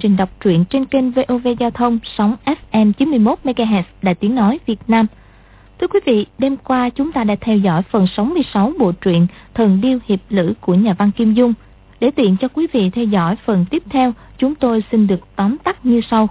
trình đọc truyện trên kênh VOV Giao thông sóng FM 91 MHz Đài Tiếng nói Việt Nam. Thưa quý vị, đêm qua chúng ta đã theo dõi phần 66 bộ truyện Thần điêu hiệp lữ của nhà văn Kim Dung. Để tiện cho quý vị theo dõi phần tiếp theo, chúng tôi xin được tóm tắt như sau.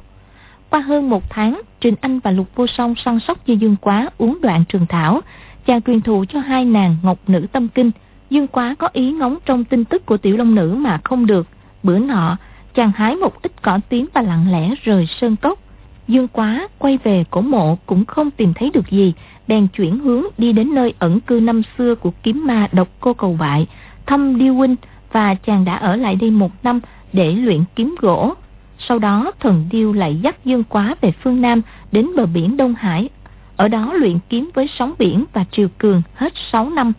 Qua hơn một tháng, Trình Anh và Lục Vô Song săn sóc Di Dương Quá uống đoạn trường thảo, chàng truyền thụ cho hai nàng ngọc nữ tâm kinh. Dương Quá có ý ngóng trong tin tức của tiểu long nữ mà không được. Bữa nọ, chàng hái một ít cỏ tiến và lặng lẽ rời sơn cốc. Dương Quá quay về cổ mộ cũng không tìm thấy được gì, bèn chuyển hướng đi đến nơi ẩn cư năm xưa của kiếm ma độc cô cầu bại, thăm điêu huynh và chàng đã ở lại đây một năm để luyện kiếm gỗ. Sau đó thần điêu lại dắt Dương Quá về phương Nam đến bờ biển Đông Hải, ở đó luyện kiếm với sóng biển và triều cường hết 6 năm.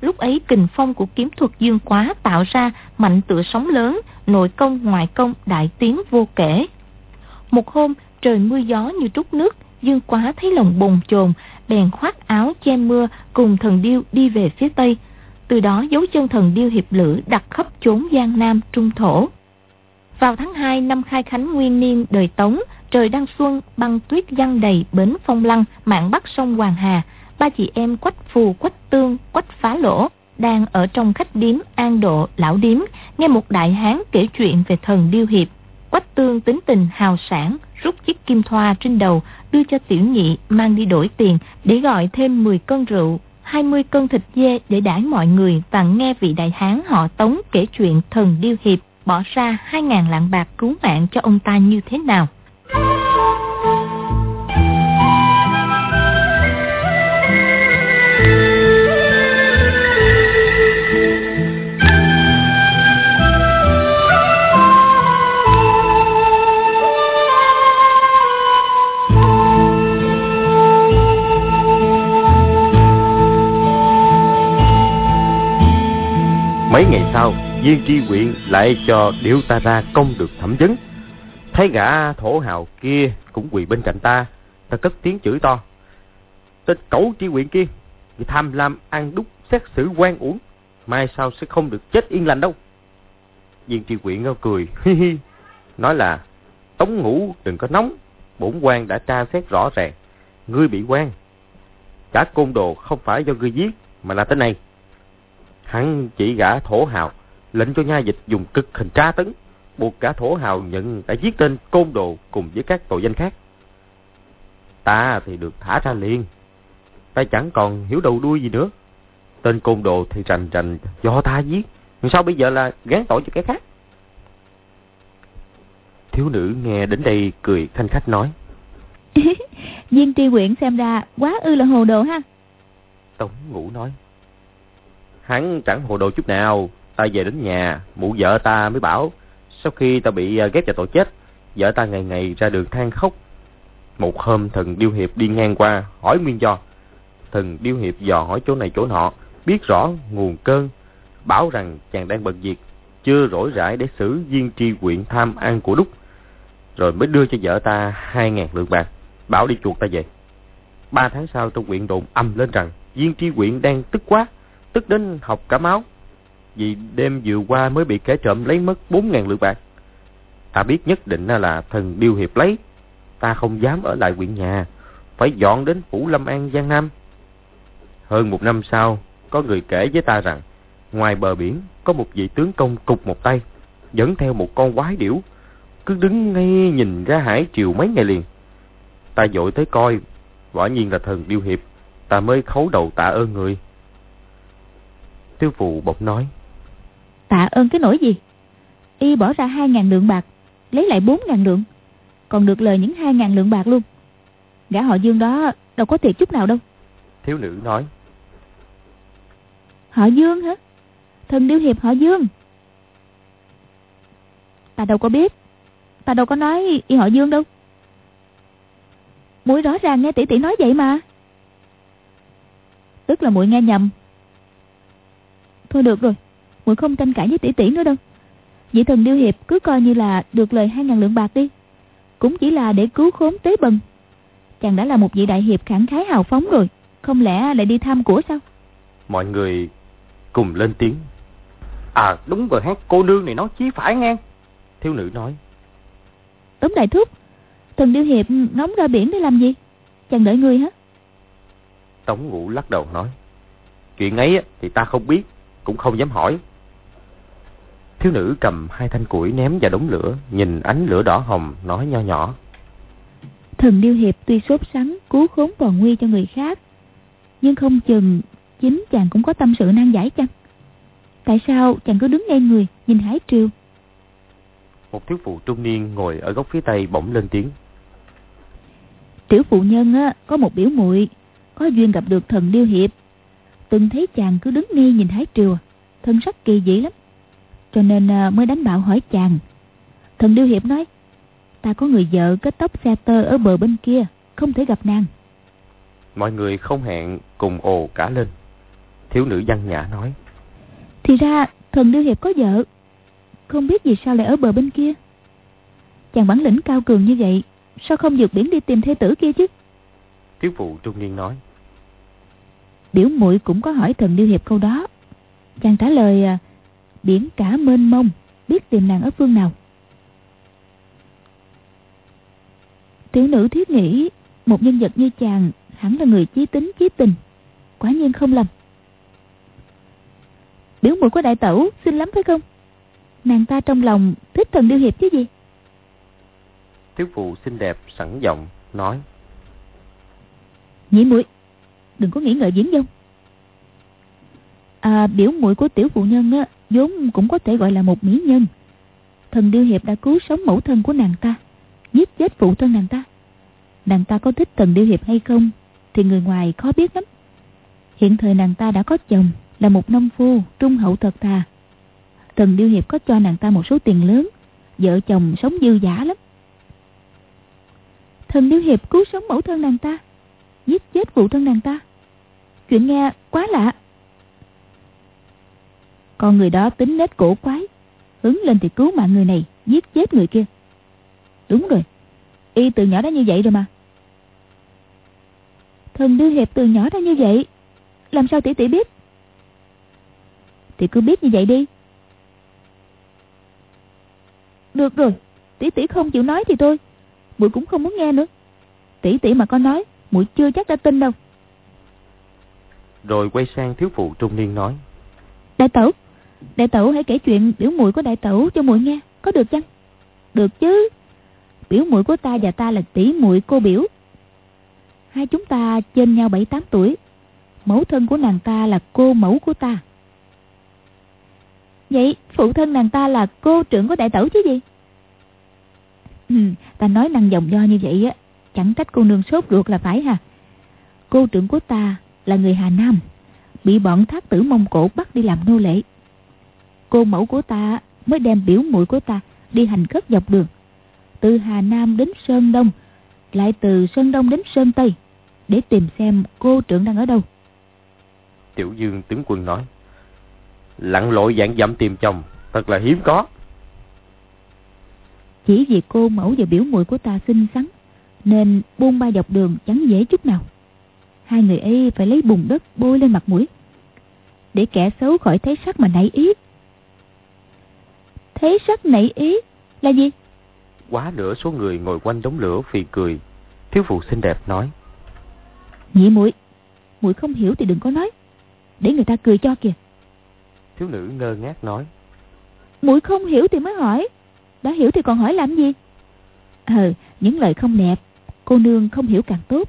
Lúc ấy kình phong của kiếm thuật Dương Quá tạo ra mạnh tựa sóng lớn, nội công ngoại công đại tiến vô kể. Một hôm, trời mưa gió như trút nước, Dương Quá thấy lòng bồn chồn, bèn khoác áo che mưa cùng thần điêu đi về phía tây. Từ đó dấu chân thần điêu hiệp lữ đặt khắp chốn Giang Nam Trung Thổ. Vào tháng 2 năm khai khánh nguyên niên đời Tống, trời đang xuân, băng tuyết giăng đầy bến phong lăng, mạng bắc sông Hoàng Hà. Ba chị em quách phù, quách tương, quách phá lỗ đang ở trong khách điếm an độ lão điếm nghe một đại hán kể chuyện về thần điêu hiệp. Quách tương tính tình hào sản rút chiếc kim thoa trên đầu đưa cho tiểu nhị mang đi đổi tiền để gọi thêm 10 cân rượu 20 cân thịt dê để đãi mọi người và nghe vị đại hán họ tống kể chuyện thần điêu hiệp bỏ ra 2.000 lạng bạc cứu mạng cho ông ta như thế nào. Sau, viên tri huyện lại cho điệu ta ra công được thẩm vấn. Thấy gã thổ hào kia cũng quỳ bên cạnh ta, ta cất tiếng chửi to. Tên cẩu tri huyện kia, vì tham lam ăn đúc xét xử quan uổng, mai sau sẽ không được chết yên lành đâu. Viên tri huyện ngao cười, hi hi, nói là tống ngủ đừng có nóng, bổn quan đã tra xét rõ ràng, ngươi bị quan. Cả côn đồ không phải do ngươi giết, mà là tên này. Hắn chỉ gã thổ hào, lệnh cho nha dịch dùng cực hình tra tấn, buộc cả thổ hào nhận đã giết tên côn đồ cùng với các tội danh khác. Ta thì được thả ra liền. Ta chẳng còn hiểu đầu đuôi gì nữa. Tên côn đồ thì rành rành do ta giết. Sao bây giờ là gán tội cho cái khác? Thiếu nữ nghe đến đây cười thanh khách nói. Viên tri huyện xem ra quá ư là hồ đồ ha. Tống ngủ nói. Hắn chẳng hồ đồ chút nào. Ta về đến nhà, mụ vợ ta mới bảo. Sau khi ta bị ghép ghét vào tội chết, vợ ta ngày ngày ra đường than khóc. Một hôm thần Điêu Hiệp đi ngang qua, hỏi nguyên do. Thần Điêu Hiệp dò hỏi chỗ này chỗ nọ, biết rõ nguồn cơn. Bảo rằng chàng đang bận việc, chưa rỗi rãi để xử viên tri quyện tham ăn của đúc. Rồi mới đưa cho vợ ta hai ngàn lượng bạc, bảo đi chuột ta về. Ba tháng sau trong quyện đồn âm lên rằng viên tri quyện đang tức quá, tức đến học cả máu. Vì đêm vừa qua mới bị kẻ trộm lấy mất bốn ngàn lượng bạc. Ta biết nhất định là thần điêu hiệp lấy. Ta không dám ở lại quyện nhà, phải dọn đến Phủ Lâm An Giang Nam. Hơn một năm sau, có người kể với ta rằng, ngoài bờ biển có một vị tướng công cục một tay, dẫn theo một con quái điểu, cứ đứng ngay nhìn ra hải triều mấy ngày liền. Ta dội tới coi, quả nhiên là thần điêu hiệp, ta mới khấu đầu tạ ơn người. Tiêu phụ bỗng nói. Tạ ơn cái nỗi gì? Y bỏ ra hai ngàn lượng bạc, lấy lại bốn ngàn lượng, còn được lời những hai ngàn lượng bạc luôn. Gã họ Dương đó đâu có thiệt chút nào đâu. Thiếu nữ nói. Họ Dương hả? Thần điêu hiệp họ Dương. Ta đâu có biết. Ta đâu có nói y họ Dương đâu. Mũi rõ ràng nghe tỷ tỷ nói vậy mà. Tức là muội nghe nhầm. Thôi được rồi, muội không tranh cãi với tỷ tỷ nữa đâu. Vị thần điêu hiệp cứ coi như là được lời hai ngàn lượng bạc đi. Cũng chỉ là để cứu khốn tế bần. Chàng đã là một vị đại hiệp khẳng khái hào phóng rồi. Không lẽ lại đi thăm của sao? Mọi người cùng lên tiếng. À đúng rồi hát cô nương này nói chí phải nghe. Thiếu nữ nói. Tống đại thúc, thần điêu hiệp ngóng ra biển để làm gì? Chàng đợi người hả? Tống ngũ lắc đầu nói. Chuyện ấy thì ta không biết, cũng không dám hỏi. Thiếu nữ cầm hai thanh củi ném vào đống lửa, nhìn ánh lửa đỏ hồng, nói nho nhỏ. Thần Điêu Hiệp tuy sốt sắng, cứu khốn toàn nguy cho người khác, nhưng không chừng chính chàng cũng có tâm sự nan giải chăng? Tại sao chàng cứ đứng ngay người, nhìn hải triều? Một thiếu phụ trung niên ngồi ở góc phía tây bỗng lên tiếng. Tiểu phụ nhân á, có một biểu muội có duyên gặp được thần Điêu Hiệp. Từng thấy chàng cứ đứng nghi nhìn hải triều, thân sắc kỳ dị lắm. Cho nên à, mới đánh bạo hỏi chàng. Thần Điêu Hiệp nói, ta có người vợ kết tóc xe tơ ở bờ bên kia, không thể gặp nàng. Mọi người không hẹn cùng ồ cả lên. Thiếu nữ văn nhã nói. Thì ra thần Điêu Hiệp có vợ, không biết vì sao lại ở bờ bên kia. Chàng bản lĩnh cao cường như vậy, sao không vượt biển đi tìm thê tử kia chứ? Thiếu phụ trung niên nói. Biểu muội cũng có hỏi thần Điêu Hiệp câu đó. Chàng trả lời à, biển cả mênh mông, biết tìm nàng ở phương nào. Tiểu nữ thiết nghĩ một nhân vật như chàng hẳn là người chí tính chí tình. Quả nhiên không lầm. Biểu muội của đại tẩu xinh lắm phải không? Nàng ta trong lòng thích thần điêu hiệp chứ gì? Thiếu phụ xinh đẹp sẵn giọng nói. Nhị muội đừng có nghĩ ngợi diễn dông. À, biểu muội của tiểu phụ nhân á, vốn cũng có thể gọi là một mỹ nhân. Thần Điêu Hiệp đã cứu sống mẫu thân của nàng ta, giết chết phụ thân nàng ta. Nàng ta có thích thần Điêu Hiệp hay không thì người ngoài khó biết lắm. Hiện thời nàng ta đã có chồng là một nông phu trung hậu thật thà. Thần Điêu Hiệp có cho nàng ta một số tiền lớn, vợ chồng sống dư giả lắm. Thần Điêu Hiệp cứu sống mẫu thân nàng ta, giết chết phụ thân nàng ta. Chuyện nghe quá lạ. Con người đó tính nết cổ quái Hứng lên thì cứu mạng người này, Giết chết người kia. Đúng rồi, Y từ nhỏ đã như vậy rồi mà. Thần đưa hiệp từ nhỏ đã như vậy, Làm sao tỷ tỷ biết? Thì cứ biết như vậy đi. Được rồi, Tỷ tỷ không chịu nói thì thôi, Muội cũng không muốn nghe nữa. Tỷ tỷ mà có nói, muội chưa chắc đã tin đâu. Rồi quay sang thiếu phụ trung niên nói Đại tẩu Đại tẩu hãy kể chuyện biểu muội của đại tẩu cho muội nghe, có được chăng? Được chứ. Biểu muội của ta và ta là tỷ muội cô biểu. Hai chúng ta trên nhau bảy tám tuổi. Mẫu thân của nàng ta là cô mẫu của ta. Vậy phụ thân nàng ta là cô trưởng của đại tẩu chứ gì? Ừ, ta nói năng dòng do như vậy á, chẳng trách cô nương sốt ruột là phải hả Cô trưởng của ta là người Hà Nam, bị bọn thác tử Mông Cổ bắt đi làm nô lệ. Cô mẫu của ta mới đem biểu muội của ta đi hành khất dọc đường từ Hà Nam đến Sơn Đông lại từ Sơn Đông đến Sơn Tây để tìm xem cô trưởng đang ở đâu. Tiểu Dương tướng quân nói lặn lội dạng dặm tìm chồng thật là hiếm có. Chỉ vì cô mẫu và biểu muội của ta xinh xắn nên buôn ba dọc đường chẳng dễ chút nào hai người ấy phải lấy bùn đất bôi lên mặt mũi để kẻ xấu khỏi thấy sắc mà nảy ý Thế sắc nảy ý là gì? Quá nửa số người ngồi quanh đống lửa phì cười. Thiếu phụ xinh đẹp nói. Nhị muội muội không hiểu thì đừng có nói. Để người ta cười cho kìa. Thiếu nữ ngơ ngác nói. muội không hiểu thì mới hỏi. Đã hiểu thì còn hỏi làm gì? Ờ, những lời không đẹp, cô nương không hiểu càng tốt.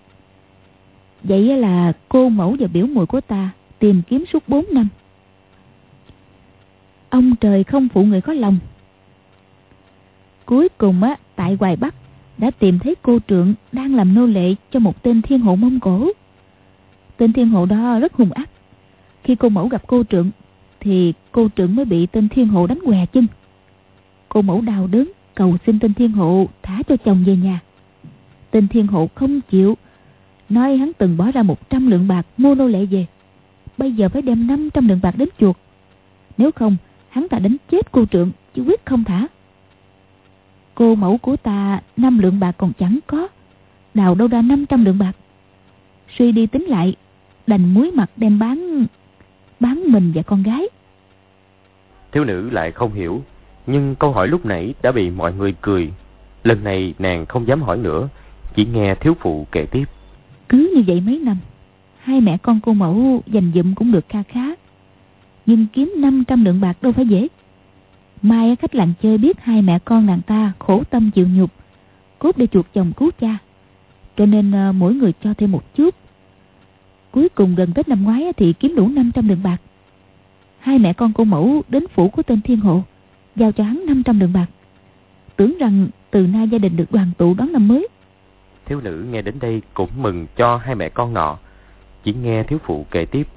Vậy là cô mẫu và biểu muội của ta tìm kiếm suốt 4 năm. Ông trời không phụ người có lòng. Cuối cùng á, tại hoài bắc đã tìm thấy cô trượng đang làm nô lệ cho một tên thiên hộ mông cổ. Tên thiên hộ đó rất hung ác. Khi cô mẫu gặp cô trượng thì cô trượng mới bị tên thiên hộ đánh què chân. Cô mẫu đau đớn, cầu xin tên thiên hộ thả cho chồng về nhà. Tên thiên hộ không chịu nói hắn từng bỏ ra một trăm lượng bạc mua nô lệ về. Bây giờ phải đem năm trăm lượng bạc đến chuột nếu không hắn ta đánh chết cô trượng chứ quyết không thả. Cô mẫu của ta năm lượng bạc còn chẳng có. Đào đâu ra năm trăm lượng bạc. Suy đi tính lại đành muối mặt đem bán bán mình và con gái. Thiếu nữ lại không hiểu Nhưng câu hỏi lúc nãy đã bị mọi người cười. Lần này nàng không dám hỏi nữa, chỉ nghe thiếu phụ kể tiếp. Cứ như vậy mấy năm, hai mẹ con cô mẫu dành dụm cũng được kha khá. Nhưng kiếm 500 lượng bạc đâu phải dễ. Mai khách làng chơi biết hai mẹ con nàng ta khổ tâm chịu nhục, cốt để chuột chồng cứu cha. Cho nên ờ, mỗi người cho thêm một chút. Cuối cùng gần Tết năm ngoái thì kiếm đủ 500 lượng bạc. Hai mẹ con cô mẫu đến phủ của tên Thiên Hộ, giao cho hắn 500 lượng bạc. Tưởng rằng từ nay gia đình được đoàn tụ đón năm mới. Thiếu nữ nghe đến đây cũng mừng cho hai mẹ con nọ. Chỉ nghe thiếu phụ kể tiếp.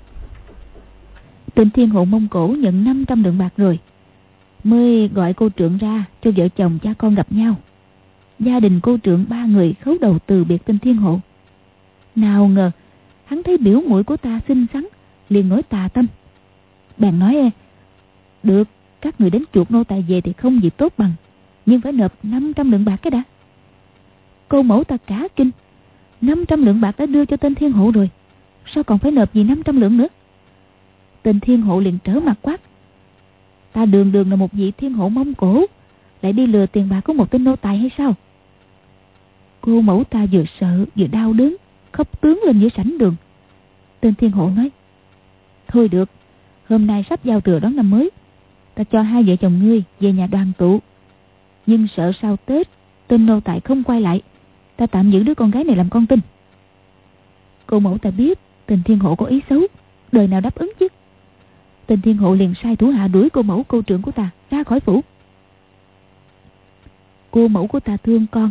Tên Thiên Hộ Mông Cổ nhận 500 lượng bạc rồi mới gọi cô trưởng ra cho vợ chồng cha con gặp nhau. Gia đình cô trưởng ba người khấu đầu từ biệt tên thiên hộ. Nào ngờ, hắn thấy biểu mũi của ta xinh xắn, liền nổi tà tâm. Bèn nói, được, các người đến chuột nô tài về thì không gì tốt bằng, nhưng phải nộp 500 lượng bạc cái đã. Cô mẫu ta cả kinh, 500 lượng bạc đã đưa cho tên thiên hộ rồi, sao còn phải nộp gì 500 lượng nữa? Tên thiên hộ liền trở mặt quát, Ta đường đường là một vị thiên hộ mông cổ. Lại đi lừa tiền bạc của một tên nô tài hay sao? Cô mẫu ta vừa sợ vừa đau đớn Khóc tướng lên giữa sảnh đường. Tên thiên hộ nói Thôi được Hôm nay sắp giao thừa đón năm mới. Ta cho hai vợ chồng ngươi về nhà đoàn tụ. Nhưng sợ sau Tết Tên nô tài không quay lại. Ta tạm giữ đứa con gái này làm con tin Cô mẫu ta biết tình thiên hộ có ý xấu Đời nào đáp ứng chứ tình thiên hộ liền sai thủ hạ đuổi cô mẫu cô trưởng của ta ra khỏi phủ. Cô mẫu của ta thương con,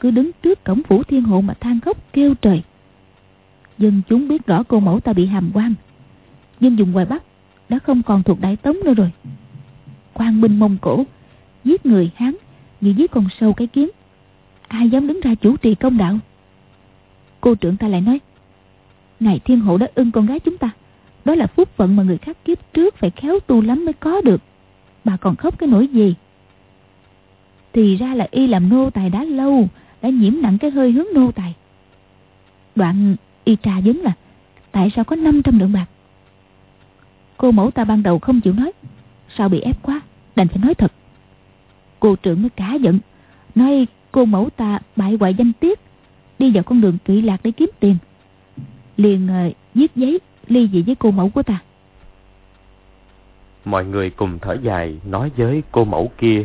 cứ đứng trước cổng phủ thiên hộ mà than khóc kêu trời. Dân chúng biết rõ cô mẫu ta bị hàm quan, nhưng dùng ngoài Bắc đã không còn thuộc Đại Tống nữa rồi. Quan binh Mông Cổ, giết người Hán như giết con sâu cái kiến. Ai dám đứng ra chủ trì công đạo? Cô trưởng ta lại nói, Ngài thiên hộ đã ưng con gái chúng ta đó là phúc phận mà người khác kiếp trước phải khéo tu lắm mới có được. Bà còn khóc cái nỗi gì? Thì ra là y làm nô tài đã lâu, đã nhiễm nặng cái hơi hướng nô tài. Đoạn y trà vấn là tại sao có 500 lượng bạc? Cô mẫu ta ban đầu không chịu nói, sao bị ép quá, đành phải nói thật. Cô trưởng mới cá giận, nói cô mẫu ta bại hoại danh tiết, đi vào con đường kỵ lạc để kiếm tiền. Liền uh, viết giấy ly dị với cô mẫu của ta. Mọi người cùng thở dài nói với cô mẫu kia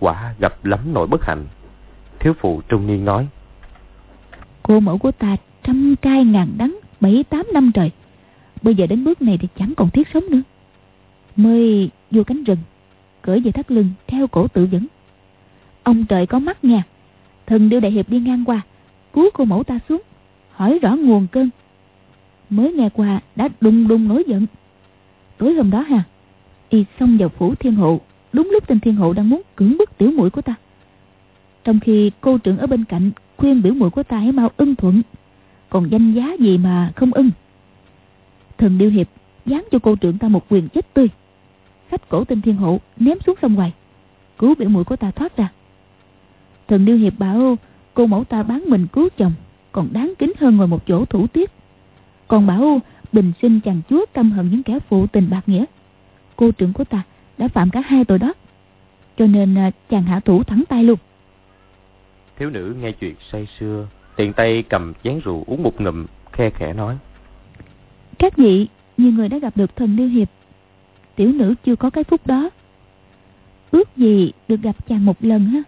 quả gặp lắm nỗi bất hạnh. Thiếu phụ trung niên nói cô mẫu của ta trăm cay ngàn đắng bảy tám năm trời. Bây giờ đến bước này thì chẳng còn thiết sống nữa. Mới vô cánh rừng cởi về thắt lưng theo cổ tự dẫn ông trời có mắt nha thần đưa đại hiệp đi ngang qua. Cứu cô mẫu ta xuống, hỏi rõ nguồn cơn. Mới nghe qua, đã đùng đùng nổi giận. Tối hôm đó ha y xông vào phủ thiên hộ, đúng lúc tên thiên hộ đang muốn cưỡng bức tiểu muội của ta. Trong khi cô trưởng ở bên cạnh khuyên biểu muội của ta hãy mau ưng thuận, còn danh giá gì mà không ưng. Thần điêu hiệp dám cho cô trưởng ta một quyền chết tươi. Sách cổ tên thiên hộ ném xuống sông ngoài, cứu biểu muội của ta thoát ra thần điêu hiệp bảo cô mẫu ta bán mình cứu chồng còn đáng kính hơn ngồi một chỗ thủ tiết còn bảo bình sinh chàng chúa căm hận những kẻ phụ tình bạc nghĩa. Cô trưởng của ta đã phạm cả hai tội đó cho nên à, chàng hạ thủ thẳng tay luôn. Thiếu nữ nghe chuyện say sưa tiện tay cầm chén rượu uống một ngụm khe khẽ nói. Các vị nhiều người đã gặp được thần điêu hiệp. Tiểu nữ chưa có cái phúc đó. Ước gì được gặp chàng một lần ha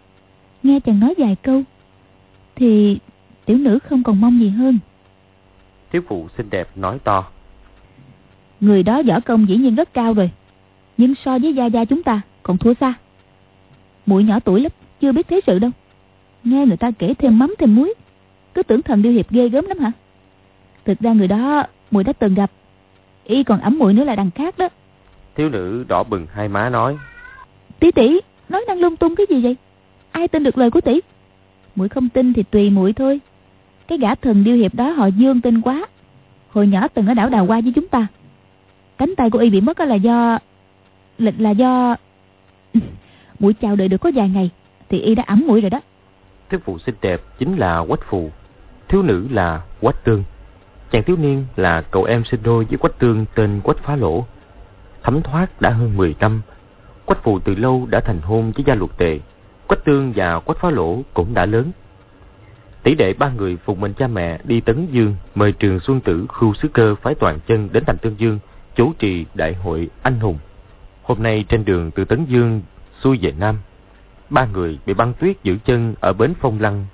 nghe chàng nói vài câu thì tiểu nữ không còn mong gì hơn. Thiếu phụ xinh đẹp nói to. Người đó võ công dĩ nhiên rất cao rồi nhưng so với gia gia chúng ta còn thua xa. Muội nhỏ tuổi lắm chưa biết thế sự đâu. Nghe người ta kể thêm mắm thêm muối cứ tưởng thần điêu hiệp ghê gớm lắm hả? Thực ra người đó muội đã từng gặp y còn ẩm muội nữa là đằng khác đó. Thiếu nữ đỏ bừng hai má nói. Tỷ tỷ nói năng lung tung cái gì vậy ai tin được lời của tỷ? Muội không tin thì tùy muội thôi. Cái gã thần điêu hiệp đó họ dương tin quá. Hồi nhỏ từng ở đảo Đào Hoa với chúng ta. Cánh tay của y bị mất là do, lịch là do Mũi chào đợi được có vài ngày, Thì y đã ẩm mũi rồi đó. Thiếu phụ xinh đẹp chính là Quách Phù, Thiếu nữ là Quách Tương. Chàng thiếu niên là cậu em sinh đôi với Quách Tương tên Quách Phá Lỗ. Thấm thoát đã hơn 10 năm, Quách phù từ lâu đã thành hôn với gia luật tề. Quách tương và Quách phá lỗ cũng đã lớn. Tỷ đệ ba người phục mệnh cha mẹ đi Tấn Dương mời trường Xuân Tử khu sứ cơ phái toàn chân đến thành Tương Dương chủ trì đại hội anh hùng. Hôm nay trên đường từ Tấn Dương xuôi về Nam, ba người bị băng tuyết giữ chân ở bến Phong Lăng.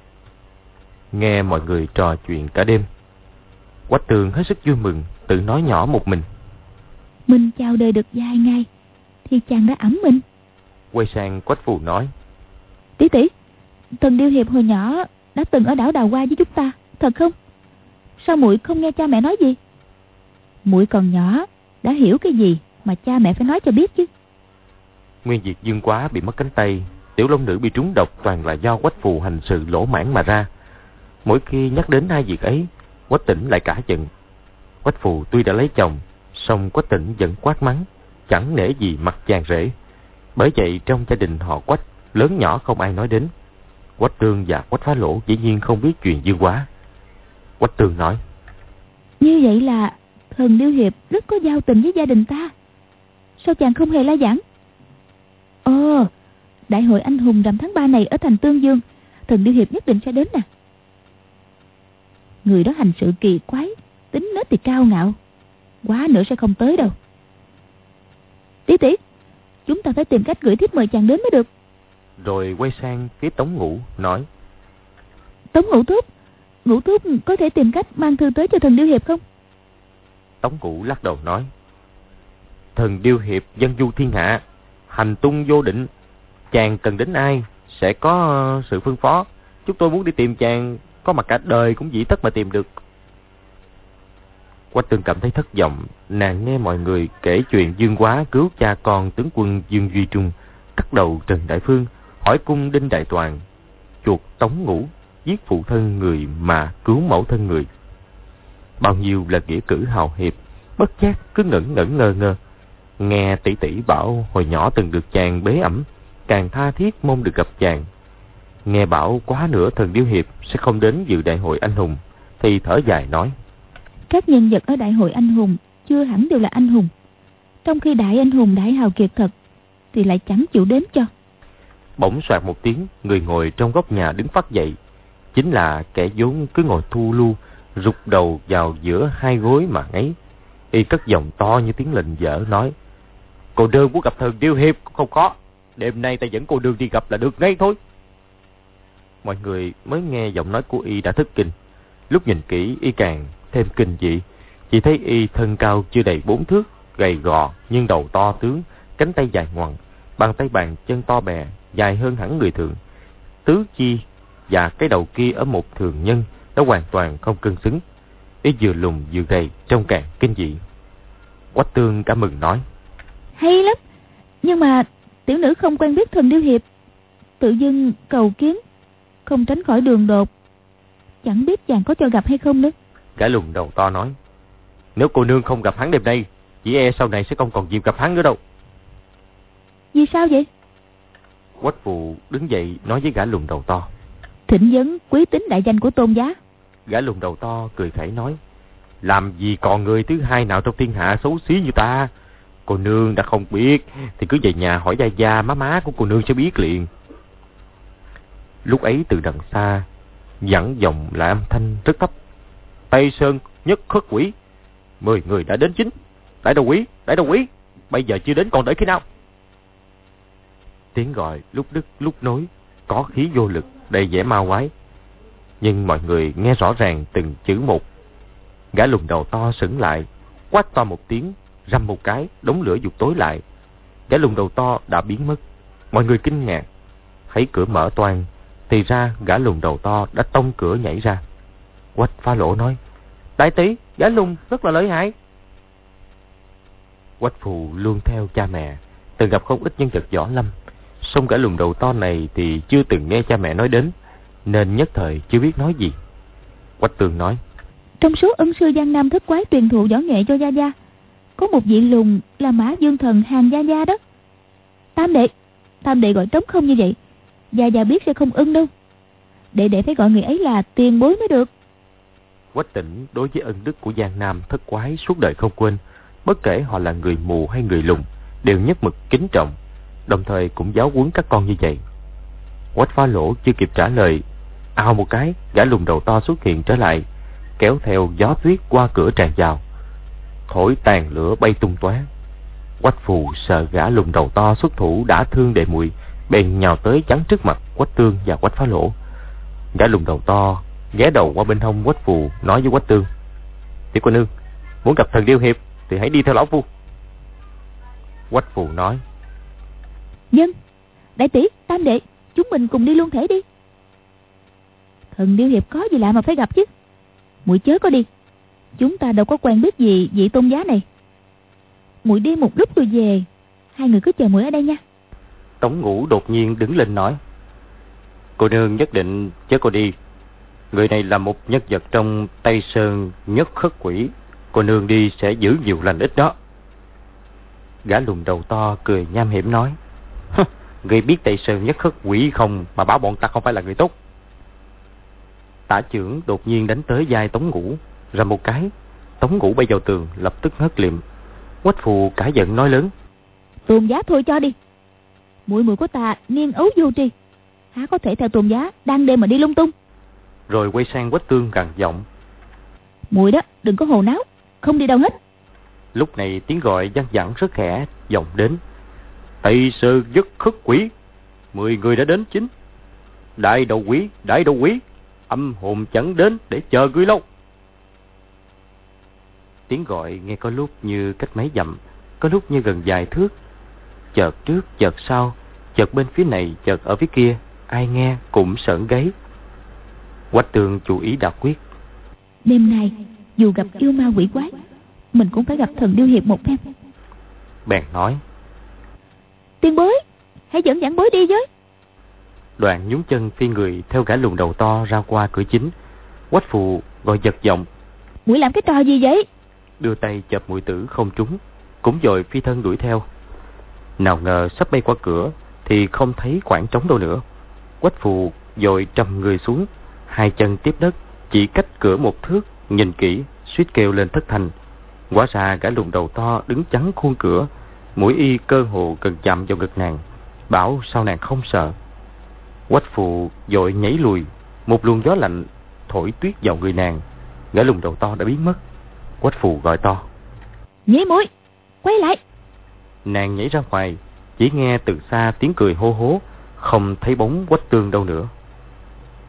Nghe mọi người trò chuyện cả đêm. Quách tường hết sức vui mừng, tự nói nhỏ một mình. Mình chào đời được vài ngày, thì chàng đã ẩm mình. Quay sang Quách Phù nói. Tỷ tỷ, thần Điêu Hiệp hồi nhỏ đã từng ở đảo Đào Hoa với chúng ta, thật không? Sao muội không nghe cha mẹ nói gì? Muội còn nhỏ, đã hiểu cái gì mà cha mẹ phải nói cho biết chứ. Nguyên Diệt Dương Quá bị mất cánh tay, Tiểu Long Nữ bị trúng độc toàn là do Quách Phù hành sự lỗ mãn mà ra. Mỗi khi nhắc đến hai việc ấy, Quách Tỉnh lại cả giận. Quách Phù tuy đã lấy chồng, song Quách Tỉnh vẫn quát mắng, chẳng nể gì mặt chàng rể. Bởi vậy trong gia đình họ Quách, lớn nhỏ không ai nói đến. Quách Tương và Quách Phá Lỗ dĩ nhiên không biết chuyện Dương Quá. Quách Tương nói, Như vậy là thần Điêu Hiệp rất có giao tình với gia đình ta. Sao chàng không hề la giảng? Ờ, đại hội anh hùng rằm tháng 3 này ở thành Tương Dương, thần Điêu Hiệp nhất định sẽ đến nè. Người đó hành sự kỳ quái, tính nết thì cao ngạo. Quá nữa sẽ không tới đâu. Tí tí, chúng ta phải tìm cách gửi thiếp mời chàng đến mới được. Rồi quay sang phía Tống Ngũ, nói. Tống Ngũ Thúc, Ngũ Thúc có thể tìm cách mang thư tới cho thần Điêu Hiệp không? Tống Ngũ lắc đầu nói. Thần Điêu Hiệp dân du thiên hạ, hành tung vô định. Chàng cần đến ai, sẽ có sự phân phó. Chúng tôi muốn đi tìm chàng, có mặt cả đời cũng dĩ tất mà tìm được. Quách tương cảm thấy thất vọng, nàng nghe mọi người kể chuyện Dương Quá cứu cha con tướng quân Dương Duy Trung, cắt đầu Trần Đại Phương, hỏi cung Đinh Đại Toàn, chuột tống ngũ, giết phụ thân người mà cứu mẫu thân người. Bao nhiêu là nghĩa cử hào hiệp, bất giác cứ ngẩn ngẩn ngơ ngơ. Nghe tỷ tỷ bảo hồi nhỏ từng được chàng bế ẩm, càng tha thiết mong được gặp chàng. Nghe bảo quá nữa thần điêu hiệp sẽ không đến dự đại hội anh hùng, thì thở dài nói. Các nhân vật ở đại hội anh hùng chưa hẳn đều là anh hùng. Trong khi đại anh hùng đại hào kiệt thật thì lại chẳng chịu đến cho. Bỗng soạt một tiếng, người ngồi trong góc nhà đứng phát dậy. Chính là kẻ vốn cứ ngồi thu lu, rụt đầu vào giữa hai gối mà ngáy. Y cất giọng to như tiếng lệnh dở nói. Cô đơn muốn gặp thần điêu hiệp cũng không có. Đêm nay ta dẫn cô đơn đi gặp là được ngay thôi. Mọi người mới nghe giọng nói của Y đã thất kinh. Lúc nhìn kỹ Y càng thêm kinh dị. Chỉ thấy Y thân cao chưa đầy bốn thước, gầy gò nhưng đầu to tướng, cánh tay dài ngoằng, bàn tay bàn chân to bè, dài hơn hẳn người thường. Tứ chi và cái đầu kia ở một thường nhân nó hoàn toàn không cân xứng. Y vừa lùn vừa gầy trông càng kinh dị. Quách tương cảm mừng nói. Hay lắm, nhưng mà tiểu nữ không quen biết thần điêu hiệp. Tự dưng cầu kiến, không tránh khỏi đường đột. Chẳng biết chàng có cho gặp hay không nữa. Gã lùn đầu to nói. Nếu cô nương không gặp hắn đêm nay, chỉ e sau này sẽ không còn dịp gặp hắn nữa đâu. Vì sao vậy? Quách phụ đứng dậy nói với gã lùn đầu to. Thỉnh vấn quý tính đại danh của tôn giá. Gã lùn đầu to cười khẩy nói. Làm gì còn người thứ hai nào trong thiên hạ xấu xí như ta? Cô nương đã không biết thì cứ về nhà hỏi gia gia má má của cô nương sẽ biết liền. Lúc ấy từ đằng xa dẫn dòng lại âm thanh rất thấp. Tây Sơn nhất khất quỷ. Mười người đã đến chính. Đại đầu quý, đại đầu quý. Bây giờ chưa đến còn đợi khi nào? Tiếng gọi lúc đứt lúc nối. Có khí vô lực, đầy vẻ ma quái. Nhưng mọi người nghe rõ ràng từng chữ một. Gã lùng đầu to sững lại. Quát to một tiếng, rầm một cái, đống lửa dục tối lại. Gã lùng đầu to đã biến mất. Mọi người kinh ngạc. Thấy cửa mở toang, thì ra gã lùng đầu to đã tông cửa nhảy ra. Quách phá lỗ nói, Đại tỷ, gã lùng rất là lợi hại. Quách phù luôn theo cha mẹ, từng gặp không ít nhân vật võ lâm. Song gã lùng đầu to này thì chưa từng nghe cha mẹ nói đến, nên nhất thời chưa biết nói gì. Quách tường nói, Trong số ân sư Giang Nam thất quái truyền thụ võ nghệ cho Gia Gia, có một vị lùng là Mã Dương Thần hàng Gia Gia đó. Tam đệ, tam đệ gọi trống không như vậy, Gia Gia biết sẽ không ưng đâu. Đệ đệ phải gọi người ấy là tiền bối mới được. Quách tỉnh đối với ân đức của Giang Nam thất quái suốt đời không quên, bất kể họ là người mù hay người lùng, đều nhất mực kính trọng đồng thời cũng giáo huấn các con như vậy. Quách phá lỗ chưa kịp trả lời, ao một cái, gã lùng đầu to xuất hiện trở lại, kéo theo gió tuyết qua cửa tràn vào. Thổi tàn lửa bay tung tóe. Quách phù sợ gã lùng đầu to xuất thủ đã thương đệ muội bèn nhào tới chắn trước mặt Quách Tương và Quách Phá Lỗ. Gã lùng đầu to ghé đầu qua bên hông Quách Phù nói với Quách Tương: "Tiểu cô nương, muốn gặp thần điêu hiệp thì hãy đi theo lão phu." Quách Phù nói: "Dân, đại tỷ, tam đệ, chúng mình cùng đi luôn thể đi." Thần điêu hiệp có gì lạ mà phải gặp chứ? Muội chớ có đi. Chúng ta đâu có quen biết gì vị tôn giá này. Muội đi một lúc rồi về, hai người cứ chờ muội ở đây nha. Tống ngũ đột nhiên đứng lên nói. Cô nương nhất định chớ cô đi. Người này là một nhân vật trong Tây Sơn nhất khất quỷ. Cô nương đi sẽ giữ nhiều lành ít đó. Gã lùn đầu to cười nham hiểm nói. Người biết Tây Sơn nhất khất quỷ không mà bảo bọn ta không phải là người tốt. Tả trưởng đột nhiên đánh tới vai Tống Ngũ, ra một cái. Tống Ngũ bay vào tường, lập tức ngất liệm. Quách phù cả giận nói lớn. Tôn giá thôi cho đi, mũi mũi của ta niên ấu vô tri há có thể theo tôn giá đang đêm mà đi lung tung rồi quay sang quách tương gằn giọng mũi đó đừng có hồ náo không đi đâu hết lúc này tiếng gọi văng vẳng rất khẽ vọng đến tây sơ dứt khất quỷ. Mười người đã đến chính. Đại đầu quý đại đầu quý âm hồn chẳng đến để chờ ngươi lâu. Tiếng gọi nghe có lúc như cách mấy dặm có lúc như gần vài thước. Chợt trước chợt sau chợt bên phía này chợt ở phía kia ai nghe cũng sởn gáy. Quách tường chú ý đã quyết. Đêm nay dù gặp yêu ma quỷ quái mình cũng phải gặp thần điêu hiệp một phen. Bèn nói tiên bối hãy dẫn giảng bối đi với. Đoàn nhún chân phi người theo gã lùn đầu to ra qua cửa chính. Quách phù gọi giật giọng. Mũi làm cái trò gì vậy? Đưa tay chập mũi tử không trúng cũng dội phi thân đuổi theo. Nào ngờ sắp bay qua cửa thì không thấy khoảng trống đâu nữa. Quách phù dội trầm người xuống, hai chân tiếp đất, chỉ cách cửa một thước, nhìn kỹ, suýt kêu lên thất thành. Quả ra gã lùn đầu to đứng chắn khuôn cửa, mũi y cơ hồ gần chạm vào ngực nàng, bảo sao nàng không sợ. Quách phù dội nhảy lùi, một luồng gió lạnh thổi tuyết vào người nàng, gã lùn đầu to đã biến mất. Quách phù gọi to. Nhí mũi, quay lại. Nàng nhảy ra ngoài, chỉ nghe từ xa tiếng cười hô hố, không thấy bóng quách tương đâu nữa.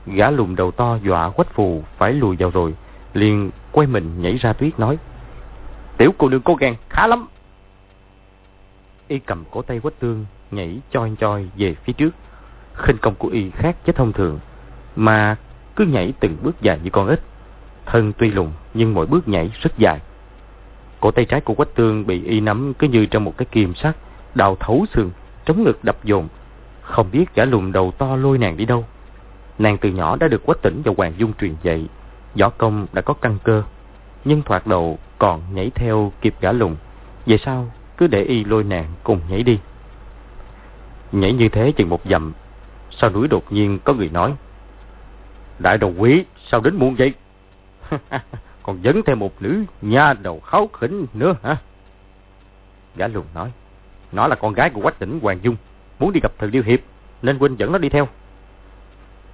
Gã lùm đầu to dọa quách phù phải lùi vào rồi, liền quay mình nhảy ra tuyết nói. Tiểu cô nương cố gắng, khá lắm. Y cầm cổ tay quách tương, nhảy choi choi về phía trước. khinh công của Y khác với thông thường, mà cứ nhảy từng bước dài như con ếch. Thân tuy lùn nhưng mỗi bước nhảy rất dài. Cổ tay trái của Quách Tương bị y nắm cứ như trong một cái kim sắt, đào thấu xương, trống ngực đập dồn. Không biết gã lùn đầu to lôi nàng đi đâu. Nàng từ nhỏ đã được Quách Tỉnh và Hoàng Dung truyền dạy, võ công đã có căn cơ. Nhưng thoạt đầu còn nhảy theo kịp gã lùn. Về sau cứ để y lôi nàng cùng nhảy đi. Nhảy như thế chừng một dặm, sau núi đột nhiên có người nói. Đại đầu quý, sao đến muộn vậy? còn dẫn thêm một nữ nha đầu kháo khỉnh nữa hả? Gã lùn nói, nó là con gái của quách tỉnh Hoàng Dung, muốn đi gặp thần điêu hiệp, nên huynh dẫn nó đi theo.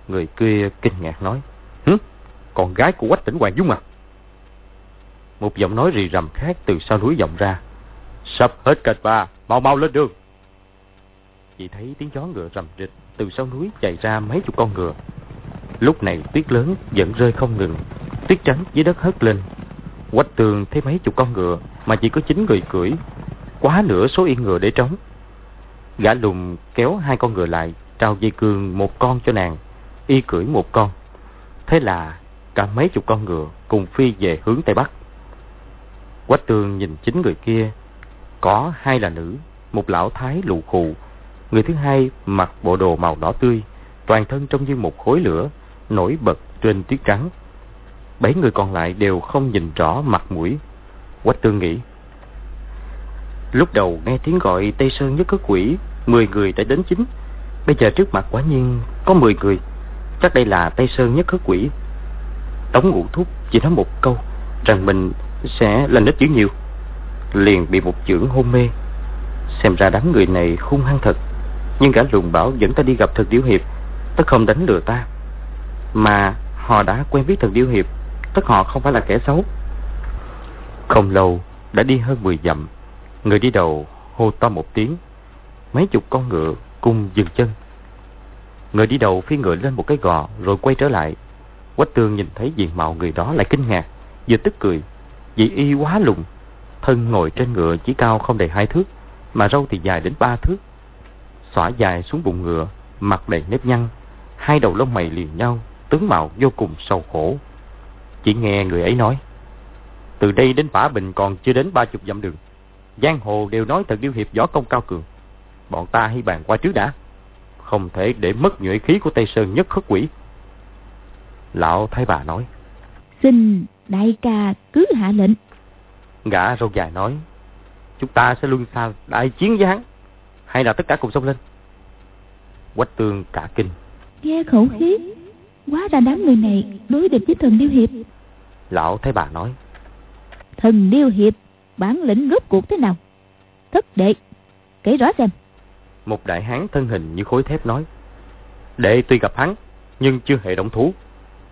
Người kia kinh ngạc nói, hứ, con gái của quách tỉnh Hoàng Dung à? Một giọng nói rì rầm khác từ sau núi vọng ra, sắp hết cạch ba, mau mau lên đường. Chỉ thấy tiếng chó ngựa rầm rịch từ sau núi chạy ra mấy chục con ngựa. Lúc này tuyết lớn vẫn rơi không ngừng, tuyết trắng dưới đất hất lên. Quách tường thấy mấy chục con ngựa mà chỉ có chín người cưỡi, quá nửa số yên ngựa để trống. Gã lùm kéo hai con ngựa lại, trao dây cương một con cho nàng, y cưỡi một con. Thế là cả mấy chục con ngựa cùng phi về hướng Tây Bắc. Quách tường nhìn chín người kia, có hai là nữ, một lão thái lù khù, người thứ hai mặc bộ đồ màu đỏ tươi, toàn thân trông như một khối lửa, nổi bật trên tuyết trắng. Bảy người còn lại đều không nhìn rõ mặt mũi. Quách tương nghĩ. Lúc đầu nghe tiếng gọi Tây Sơn nhất cất quỷ, mười người đã đến chính. Bây giờ trước mặt quả nhiên có mười người. Chắc đây là Tây Sơn nhất cất quỷ. Tống ngũ thúc chỉ nói một câu, rằng mình sẽ là ít dữ nhiều. Liền bị một chưởng hôn mê. Xem ra đám người này hung hăng thật. Nhưng gã lùng bảo dẫn ta đi gặp thần điêu hiệp, Tất không đánh lừa ta Mà họ đã quen biết thần điêu hiệp, Tất họ không phải là kẻ xấu Không lâu, Đã đi hơn 10 dặm, Người đi đầu hô to một tiếng, Mấy chục con ngựa cùng dừng chân Người đi đầu phi ngựa lên một cái gò Rồi quay trở lại Quách tương nhìn thấy diện mạo người đó lại kinh ngạc, Vừa tức cười, Vì y quá lùng Thân ngồi trên ngựa chỉ cao không đầy hai thước, Mà râu thì dài đến ba thước. Xõa dài xuống bụng ngựa, Mặt đầy nếp nhăn, Hai đầu lông mày liền nhau, Tướng mạo vô cùng sâu khổ. Chỉ nghe người ấy nói, Từ đây đến Bả Bình còn chưa đến ba chục dặm đường. Giang hồ đều nói thần điêu hiệp võ công cao cường. Bọn ta hy bàn qua trước đã. Không thể để mất nhuệ khí của Tây Sơn nhất khất quỷ. Lão Thái bà nói, Xin đại ca cứ hạ lệnh. Gã râu dài nói Chúng ta sẽ luân xa đại chiến với hắn Hay là tất cả cùng xông lên? Quách tương cả kinh. Nghe khẩu khí Quá ra đám người này đối địch với thần điêu hiệp. Lão thấy bà nói Thần điêu hiệp bản lĩnh rốt cuộc thế nào? Thất đệ Kể rõ xem. Một đại hán thân hình như khối thép nói Đệ tuy gặp hắn Nhưng chưa hề động thú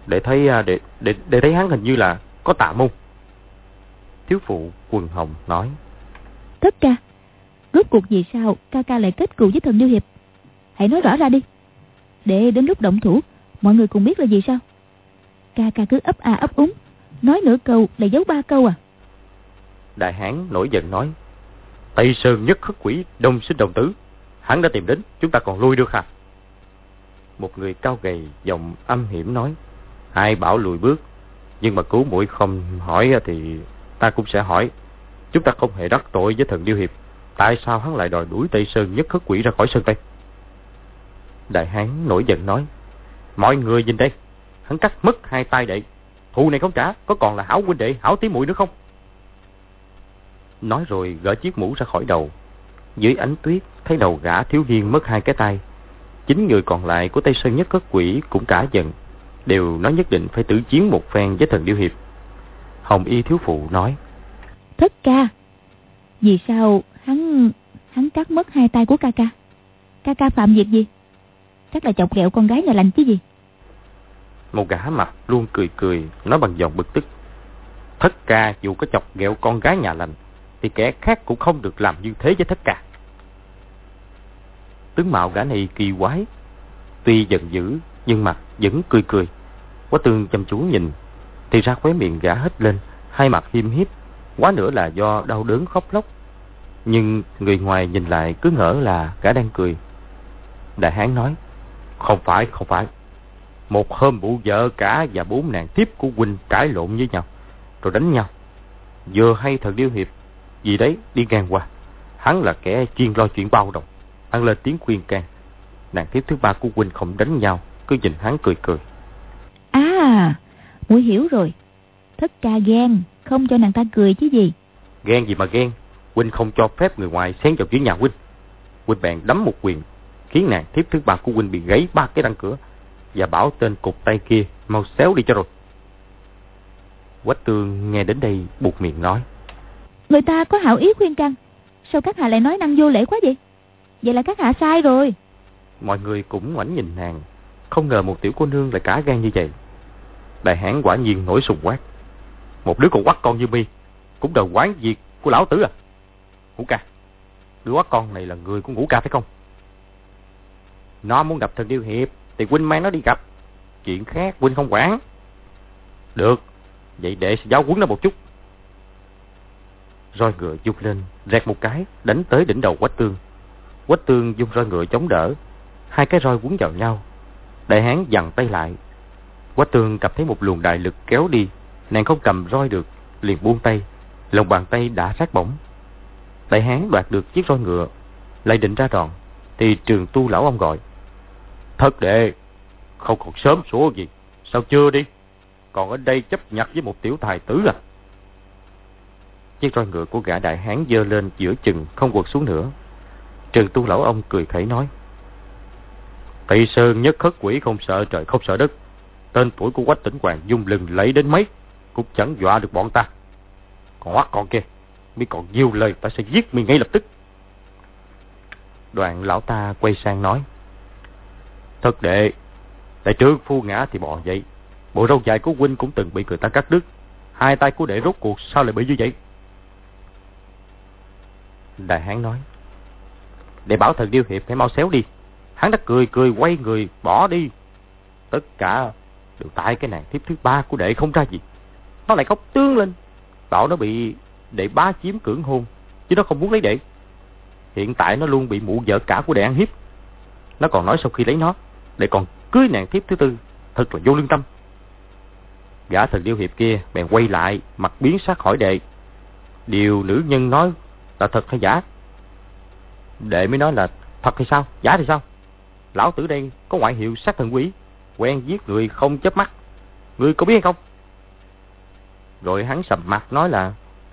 Để thấy à, để, để, để thấy hắn hình như là Có tạ môn Thiếu phụ quần hồng nói. Thất ca Rốt cuộc gì sao ca ca lại kết cù với thần điêu hiệp? Hãy nói rõ ra đi. Để đến lúc động thủ Mọi người cùng biết là gì sao. Ca ca cứ ấp à ấp úng Nói nửa câu là giấu ba câu à. Đại hán nổi giận nói Tây Sơn nhất khất quỷ đông sinh đồng tử Hắn đã tìm đến chúng ta còn lui được hả? Một người cao gầy Giọng âm hiểm nói Ai bảo lùi bước Nhưng mà cứu mũi không hỏi thì Ta cũng sẽ hỏi, Chúng ta không hề đắc tội với thần Điêu Hiệp. Tại sao hắn lại đòi đuổi Tây Sơn nhất khất quỷ ra khỏi Sơn Tây? Đại hán nổi giận nói, Mọi người nhìn đây, Hắn cắt mất hai tay đệ. Thù này không trả, Có còn là hảo huynh đệ, hảo tí muội nữa không? Nói rồi gỡ chiếc mũ ra khỏi đầu. Dưới ánh tuyết, Thấy đầu gã thiếu niên mất hai cái tay. Chính người còn lại của Tây Sơn nhất cất quỷ Cũng cả giận. Đều nói nhất định phải tử chiến một phen với thần điêu hiệp. Hồng y thiếu phụ nói. Thất ca. Vì sao hắn Hắn cắt mất hai tay của ca ca? Ca ca phạm việc gì? Chắc là chọc ghẹo con gái nhà lành chứ gì? Một gã mặt luôn cười cười Nói bằng giọng bực tức. Thất ca dù có chọc ghẹo con gái nhà lành Thì kẻ khác cũng không được làm như thế với thất ca. Tướng mạo gã này kỳ quái Tuy giận dữ Nhưng mặt vẫn cười cười. Quá tương chăm chú nhìn thì ra khóe miệng gã hết lên Hai mặt hiêm hiếp Quá nữa là do đau đớn khóc lóc. Nhưng người ngoài nhìn lại cứ ngỡ là gã đang cười. Đại hán nói Không phải, không phải. Một hôm bụ vợ cả và bốn nàng tiếp của huynh cãi lộn với nhau Rồi đánh nhau. Vừa hay thần điêu hiệp Vì đấy đi ngang qua. Hắn là kẻ chuyên lo chuyện bao đồng Hắn lên tiếng khuyên can. Nàng tiếp thứ ba của huynh không đánh nhau Cứ nhìn hắn cười cười. À muội hiểu rồi. Thất ca ghen Không cho nàng ta cười chứ gì. Ghen gì mà ghen? Huynh không cho phép người ngoài xen vào chuyện nhà Huynh. Huynh bèn đấm một quyền Khiến nàng thiếp thứ ba của Huynh bị gãy ba cái răng cửa. Và bảo tên cục tay kia Mau xéo đi cho rồi. Quách tương nghe đến đây buộc miệng nói. Người ta có hảo ý khuyên can Sao các hạ lại nói năng vô lễ quá vậy? Vậy là các hạ sai rồi. Mọi người cũng ngoảnh nhìn nàng. Không ngờ một tiểu cô nương lại cả gan như vậy Đại hán quả nhiên nổi sùng quát. Một đứa còn quát con như mi, Cũng đòi quán việc của lão tử à? Ngũ ca, Đứa quát con này là người của ngũ ca phải không? Nó muốn gặp thần điêu hiệp, Thì huynh mang nó đi gặp. Chuyện khác huynh không quản. Được, Vậy để sẽ giáo quấn nó một chút. Roi ngựa dung lên, Rẹt một cái, Đánh tới đỉnh đầu quách tương. Quách tương dùng roi ngựa chống đỡ. Hai cái roi quấn vào nhau. Đại hán dằn tay lại Quách tường cảm thấy một luồng đại lực kéo đi, Nàng không cầm roi được, Liền buông tay, Lòng bàn tay đã sát bỏng. Đại hán đoạt được chiếc roi ngựa, Lại định ra đòn Thì trường tu lão ông gọi, "Thật đệ, Không còn sớm số gì, Sao chưa đi? Còn ở đây chấp nhặt với một tiểu tài tử à? Chiếc roi ngựa của gã đại hán dơ lên giữa chừng, Không quật xuống nữa. Trường tu lão ông cười khẩy nói, Tây Sơn nhất khất quỷ không sợ trời, không sợ đất. Tên tuổi của quách tỉnh hoàng dung lừng lấy đến mấy Cũng chẳng dọa được bọn ta Còn quát con kia Mi còn nhiều lời ta sẽ giết mi ngay lập tức Đoạn lão ta quay sang nói. Thật đệ, đại trương phu ngã thì bò vậy. Bộ râu dài của huynh cũng từng bị người ta cắt đứt. Hai tay của đệ rốt cuộc sao lại bị như vậy? Đại hán nói. Để bảo thần điêu hiệp phải mau xéo đi. Hắn đã cười cười quay người bỏ đi. Tất cả đều tại cái nàng thiếp thứ ba của đệ không ra gì. Nó lại khóc tương lên. Bảo nó bị đệ bá chiếm cưỡng hôn. Chứ nó không muốn lấy đệ. Hiện tại nó luôn bị mụ vợ cả của đệ ăn hiếp. Nó còn nói sau khi lấy nó, đệ còn cưới nàng thiếp thứ tư. Thật là vô lương tâm. Gã thần điêu hiệp kia bèn quay lại, mặt biến sắc hỏi đệ. Điều nữ nhân nói là thật hay giả? Đệ mới nói là thật hay sao? Giả thì sao? Lão tử đây có ngoại hiệu sát thần quỷ, quen giết người không chớp mắt. Ngươi có biết hay không? Rồi hắn sầm mặt nói là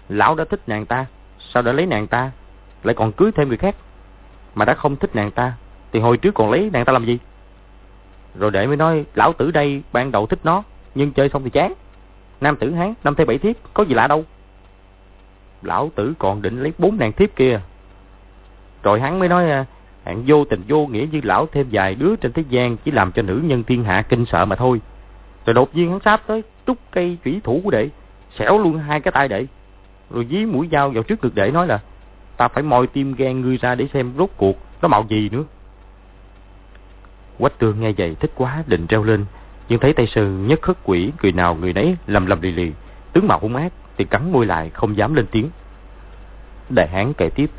lão đã thích nàng ta, sao đã lấy nàng ta, lại còn cưới thêm người khác. Mà đã không thích nàng ta, thì hồi trước còn lấy nàng ta làm gì? Rồi để mới nói lão tử đây ban đầu thích nó, nhưng chơi xong thì chán. Nam tử hán, năm thay bảy thiếp, có gì lạ đâu. Lão tử còn định lấy bốn nàng thiếp kia. Rồi hắn mới nói à, hạng vô tình vô nghĩa như lão thêm vài đứa trên thế gian chỉ làm cho nữ nhân thiên hạ kinh sợ mà thôi. Rồi đột nhiên hắn sáp tới trúc cây thủy thủ của đệ, xẻo luôn hai cái tay đệ. Rồi dí mũi dao vào trước ngực đệ nói là ta phải moi tim gan ngươi ra để xem rốt cuộc nó mạo gì nữa. Quách tương nghe vậy thích quá định treo lên, nhưng thấy tay Sơn nhất khất quỷ người nào người nấy lầm lầm lì lì, tướng mạo hung ác thì cắn môi lại không dám lên tiếng. Đại hán kể tiếp,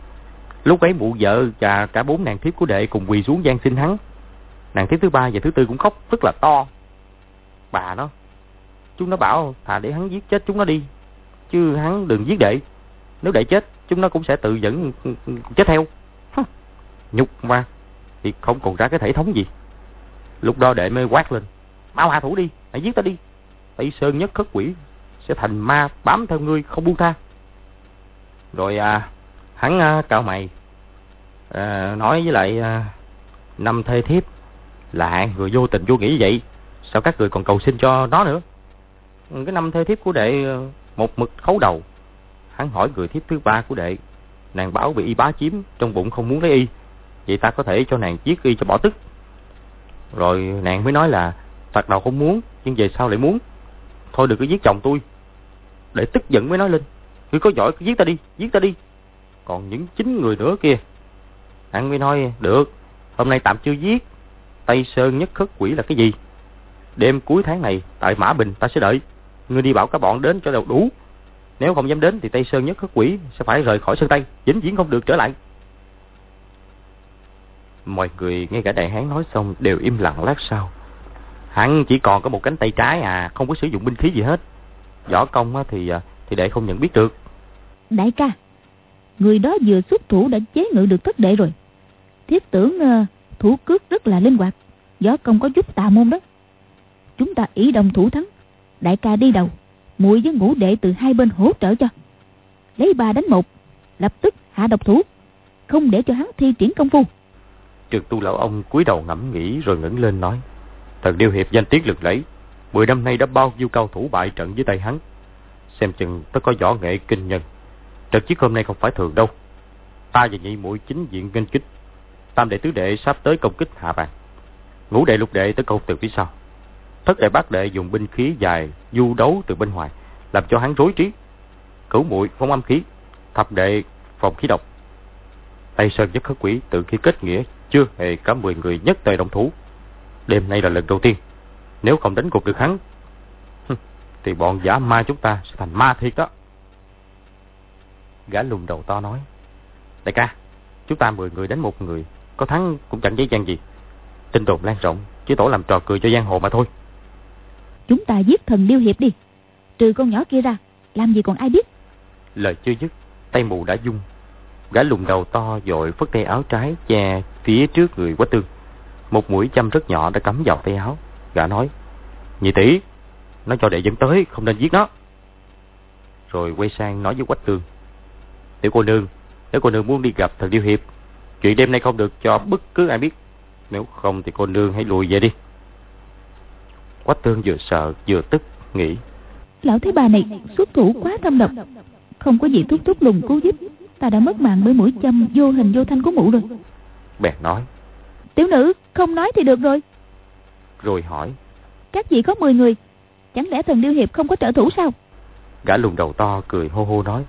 lúc ấy mụ vợ và cả bốn nàng thiếp của đệ cùng quỳ xuống gian xin hắn. Nàng thiếp thứ ba và thứ tư cũng khóc rất là to. Bà nó, chúng nó bảo thà để hắn giết chết chúng nó đi, chứ hắn đừng giết đệ. Nếu đệ chết, chúng nó cũng sẽ tự dẫn chết theo. Nhục mà, thì không còn ra cái thể thống gì. Lúc đó đệ mới quát lên, mau hạ thủ đi, hãy giết ta đi. Tây Sơn nhất khất quỷ sẽ thành ma bám theo ngươi không buông tha. Rồi à, hắn à, cạo mày à, nói với lại à, năm thê thiếp là hạng người vô tình vô nghĩ vậy. Sao các người còn cầu xin cho nó nữa? Cái năm thê thiếp của đệ à, một mực khấu đầu. Hắn hỏi người thiếp thứ ba của đệ. Nàng bảo bị y bá chiếm, trong bụng không muốn lấy y. Vậy ta có thể cho nàng giết y cho bỏ tức. Rồi nàng mới nói là Thật đầu không muốn, nhưng về sau lại muốn. Thôi đừng có giết chồng tôi. Để tức giận mới nói lên. Ngươi có giỏi cứ giết ta đi, giết ta đi. Còn những chín người nữa kia. Hắn mới nói, được, hôm nay tạm chưa giết. Tây Sơn nhất khất quỷ là cái gì? Đêm cuối tháng này, tại Mã Bình ta sẽ đợi. Ngươi đi bảo các bọn đến cho đầu đủ. Nếu không dám đến thì Tây Sơn nhất khất quỷ sẽ phải rời khỏi Sơn Tây, vĩnh viễn không được trở lại. Mọi người nghe cả đại hán nói xong đều im lặng lát sau. Hắn chỉ còn có một cánh tay trái à, không có sử dụng binh khí gì hết. Võ công thì à, thì để không nhận biết được. Đại ca, người đó vừa xuất thủ đã chế ngự được thất đệ rồi. Thiết tưởng uh, thủ cước rất là linh hoạt, võ công có chút tà môn đó. Chúng ta ý đồng thủ thắng, đại ca đi đầu, muội với ngũ đệ từ hai bên hỗ trợ cho. Lấy ba đánh một, lập tức hạ độc thủ, không để cho hắn thi triển công phu. Trực tu lão ông cúi đầu ngẫm nghĩ rồi ngẩng lên nói. Thần Điêu Hiệp danh tiếng lực lẫy, mười năm nay đã bao nhiêu cao thủ bại trận với tay hắn. Xem chừng tôi có võ nghệ kinh nhân. Trận chiến hôm nay không phải thường đâu. Ta và nhị mũi chính diện nghênh kích. Tam đệ tứ đệ sắp tới công kích hạ bàn. Ngũ đệ lục đệ tới công từ phía sau. Thất đệ bát đệ dùng binh khí dài du đấu từ bên ngoài, làm cho hắn rối trí. Cửu muội phóng âm khí, thập đệ phòng khí độc. Tây Sơn nhất khất quỷ từ khi kết nghĩa chưa hề cả mười người nhất tề đồng thủ Đêm nay là lần đầu tiên Nếu không đánh gục được hắn Thì bọn giả ma chúng ta sẽ thành ma thiệt đó Gã lùn đầu to nói. Đại ca Chúng ta 10 người đánh một người Có thắng cũng chẳng dễ dàng gì. Tin đồn lan rộng Chỉ tổ làm trò cười cho giang hồ mà thôi. Chúng ta giết thần điêu hiệp đi. Trừ con nhỏ kia ra Làm gì còn ai biết? Lời chưa dứt Tay mù đã dung. Gã lùn đầu to dội phất tay áo trái che phía trước người quách tương. Một mũi châm rất nhỏ đã cắm vào tay áo. Gã nói, nhị tỷ, nó cho đệ dẫn tới, không nên giết nó. Rồi quay sang nói với Quách Tương. Tiểu cô nương, nếu cô nương muốn đi gặp thần điêu hiệp, chuyện đêm nay không được cho bất cứ ai biết. Nếu không thì cô nương hãy lùi về đi. Quách Tương vừa sợ vừa tức, nghĩ. Lão thấy bà này xuất thủ quá thâm độc. Không có gì thúc thúc lùng cứu giúp. Ta đã mất mạng bởi mũi châm vô hình vô thanh của mụ rồi. Bèn nói. Tiểu nữ không nói thì được rồi. Rồi hỏi. Các vị có 10 người. Chẳng lẽ thần Điêu Hiệp không có trợ thủ sao? Gã lùn đầu to cười hô hô nói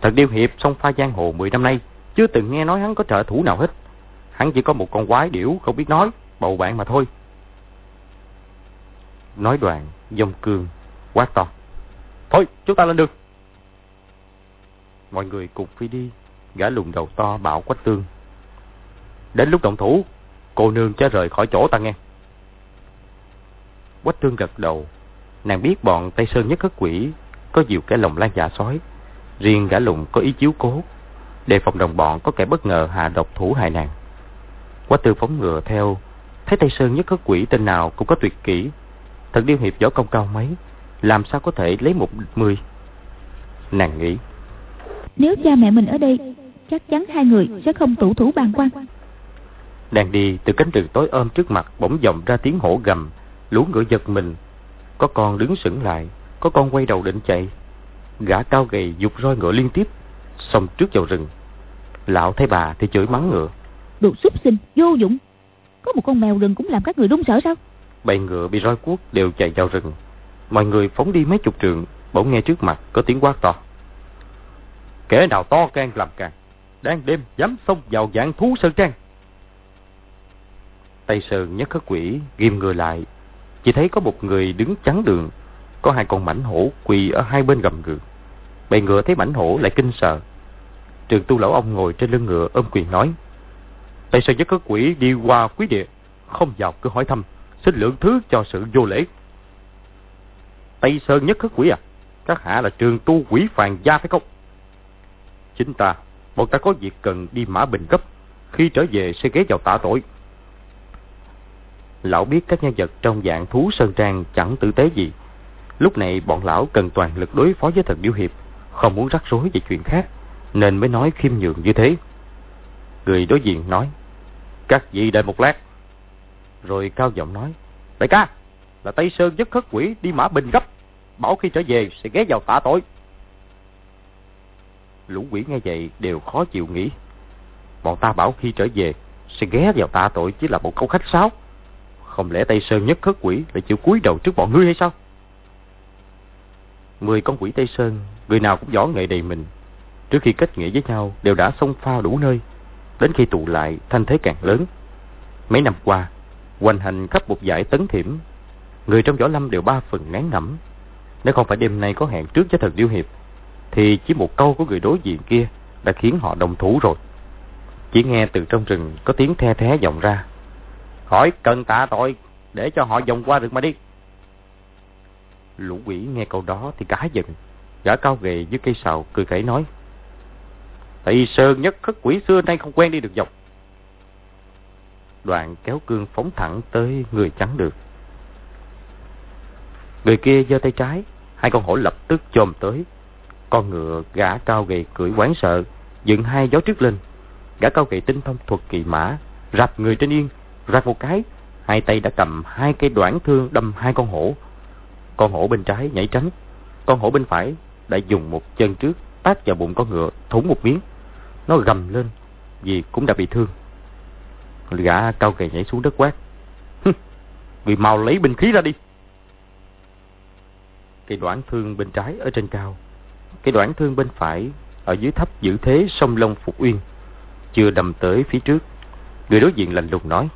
thật Điêu Hiệp song pha giang hồ 10 năm nay. Chưa từng nghe nói hắn có trợ thủ nào hết. Hắn chỉ có một con quái điểu không biết nói. Bầu bạn mà thôi. Nói đoạn, dông cương, quát to. Thôi, chúng ta lên đường. Mọi người cùng phi đi. Gã lùn đầu to bảo quách tương. Đến lúc động thủ, cô nương sẽ rời khỏi chỗ ta nghe. Quách tương gật đầu. Nàng biết bọn Tây Sơn nhất khất quỷ có nhiều cái lòng lan dạ sói. Riêng gã lùn có ý chiếu cố. Đề phòng đồng bọn có kẻ bất ngờ hạ độc thủ hại nàng. Quách tương phóng ngựa theo. Thấy Tây Sơn nhất khất quỷ tên nào cũng có tuyệt kỹ. Thật điêu hiệp võ công cao mấy. Làm sao có thể lấy một mười. Nàng nghĩ. Nếu cha mẹ mình ở đây, chắc chắn hai người sẽ không tủ thủ bàn quan. Đang đi từ cánh rừng tối ôm trước mặt bỗng vọng ra tiếng hổ gầm, lũ ngựa giật mình. Có con đứng sững lại, có con quay đầu định chạy. Gã cao gầy dục roi ngựa liên tiếp, xông trước vào rừng. Lão thấy bà thì chửi mắng ngựa. Đồ súc sinh, vô dụng. Có một con mèo rừng cũng làm các người run sợ sao? Bầy ngựa bị roi cuốc đều chạy vào rừng. Mọi người phóng đi mấy chục trường, bỗng nghe trước mặt có tiếng quát to. Kẻ nào to can làm càng, đang đêm dám xông vào dạng thú sơn trang. Tây Sơn nhất khất quỷ ghim người lại. Chỉ thấy có một người đứng chắn đường. Có hai con mảnh hổ quỳ ở hai bên gầm ngựa. Bầy ngựa thấy mảnh hổ lại kinh sợ. Trường tu lão ông ngồi trên lưng ngựa ôm quyền nói. Tây Sơn nhất khất quỷ đi qua quý địa. Không vào cứ hỏi thăm. Xin lượng thứ cho sự vô lễ. Tây Sơn nhất khất quỷ à? Các hạ là trường tu quỷ phàn gia phải không? Chính ta, bọn ta có việc cần đi mã bình cấp. Khi trở về sẽ ghé vào tạ tội. Lão biết các nhân vật trong dạng thú sơn trang chẳng tử tế gì. Lúc này bọn lão cần toàn lực đối phó với thần điêu hiệp, không muốn rắc rối về chuyện khác, nên mới nói khiêm nhường như thế. Người đối diện nói, các vị đợi một lát. Rồi cao giọng nói, đại ca, là Tây Sơn nhất khất quỷ đi mã bình gấp, bảo khi trở về sẽ ghé vào tạ tội. Lũ quỷ nghe vậy đều khó chịu nghĩ. Bọn ta bảo khi trở về sẽ ghé vào tạ tội chỉ là một câu khách sáo. Không lẽ Tây Sơn nhất khất quỷ lại chịu cúi đầu trước bọn ngươi hay sao? Mười con quỷ Tây Sơn, người nào cũng võ nghệ đầy mình. Trước khi kết nghĩa với nhau đều đã xông pha đủ nơi. Đến khi tụ lại, thanh thế càng lớn. Mấy năm qua, hoành hành khắp một giải tấn thiểm. Người trong võ lâm đều ba phần ngán ngẩm. Nếu không phải đêm nay có hẹn trước với thần Điêu Hiệp, thì chỉ một câu của người đối diện kia đã khiến họ đồng thủ rồi. Chỉ nghe từ trong rừng có tiếng the thé vọng ra. Hỏi cần tạ tội để cho họ vòng qua được mà đi. Lũ quỷ nghe câu đó thì cả giận. Gã cao gầy dưới cây sào cười khẩy nói. Tây Sơn nhất khất quỷ xưa nay không quen đi được dọc. Đoạn kéo cương phóng thẳng tới người trắng được. Người kia giơ tay trái, hai con hổ lập tức chồm tới. Con ngựa gã cao gầy cưỡi quán sợ, dựng hai gió trước lên. Gã cao gầy tinh thông thuật kỳ mã, rạp người trên yên, rạp một cái, hai tay đã cầm hai cây đoạn thương đâm hai con hổ. Con hổ bên trái nhảy tránh, con hổ bên phải đã dùng một chân trước tát vào bụng con ngựa, thủng một miếng. Nó gầm lên, vì cũng đã bị thương. Gã cao gầy nhảy xuống đất quát. Người mau lấy binh khí ra đi. Cây đoạn thương bên trái ở trên cao. Cây đoạn thương bên phải ở dưới thấp giữ thế sông Long Phục Uyên. Chưa đầm tới phía trước. Người đối diện lạnh lùng nói.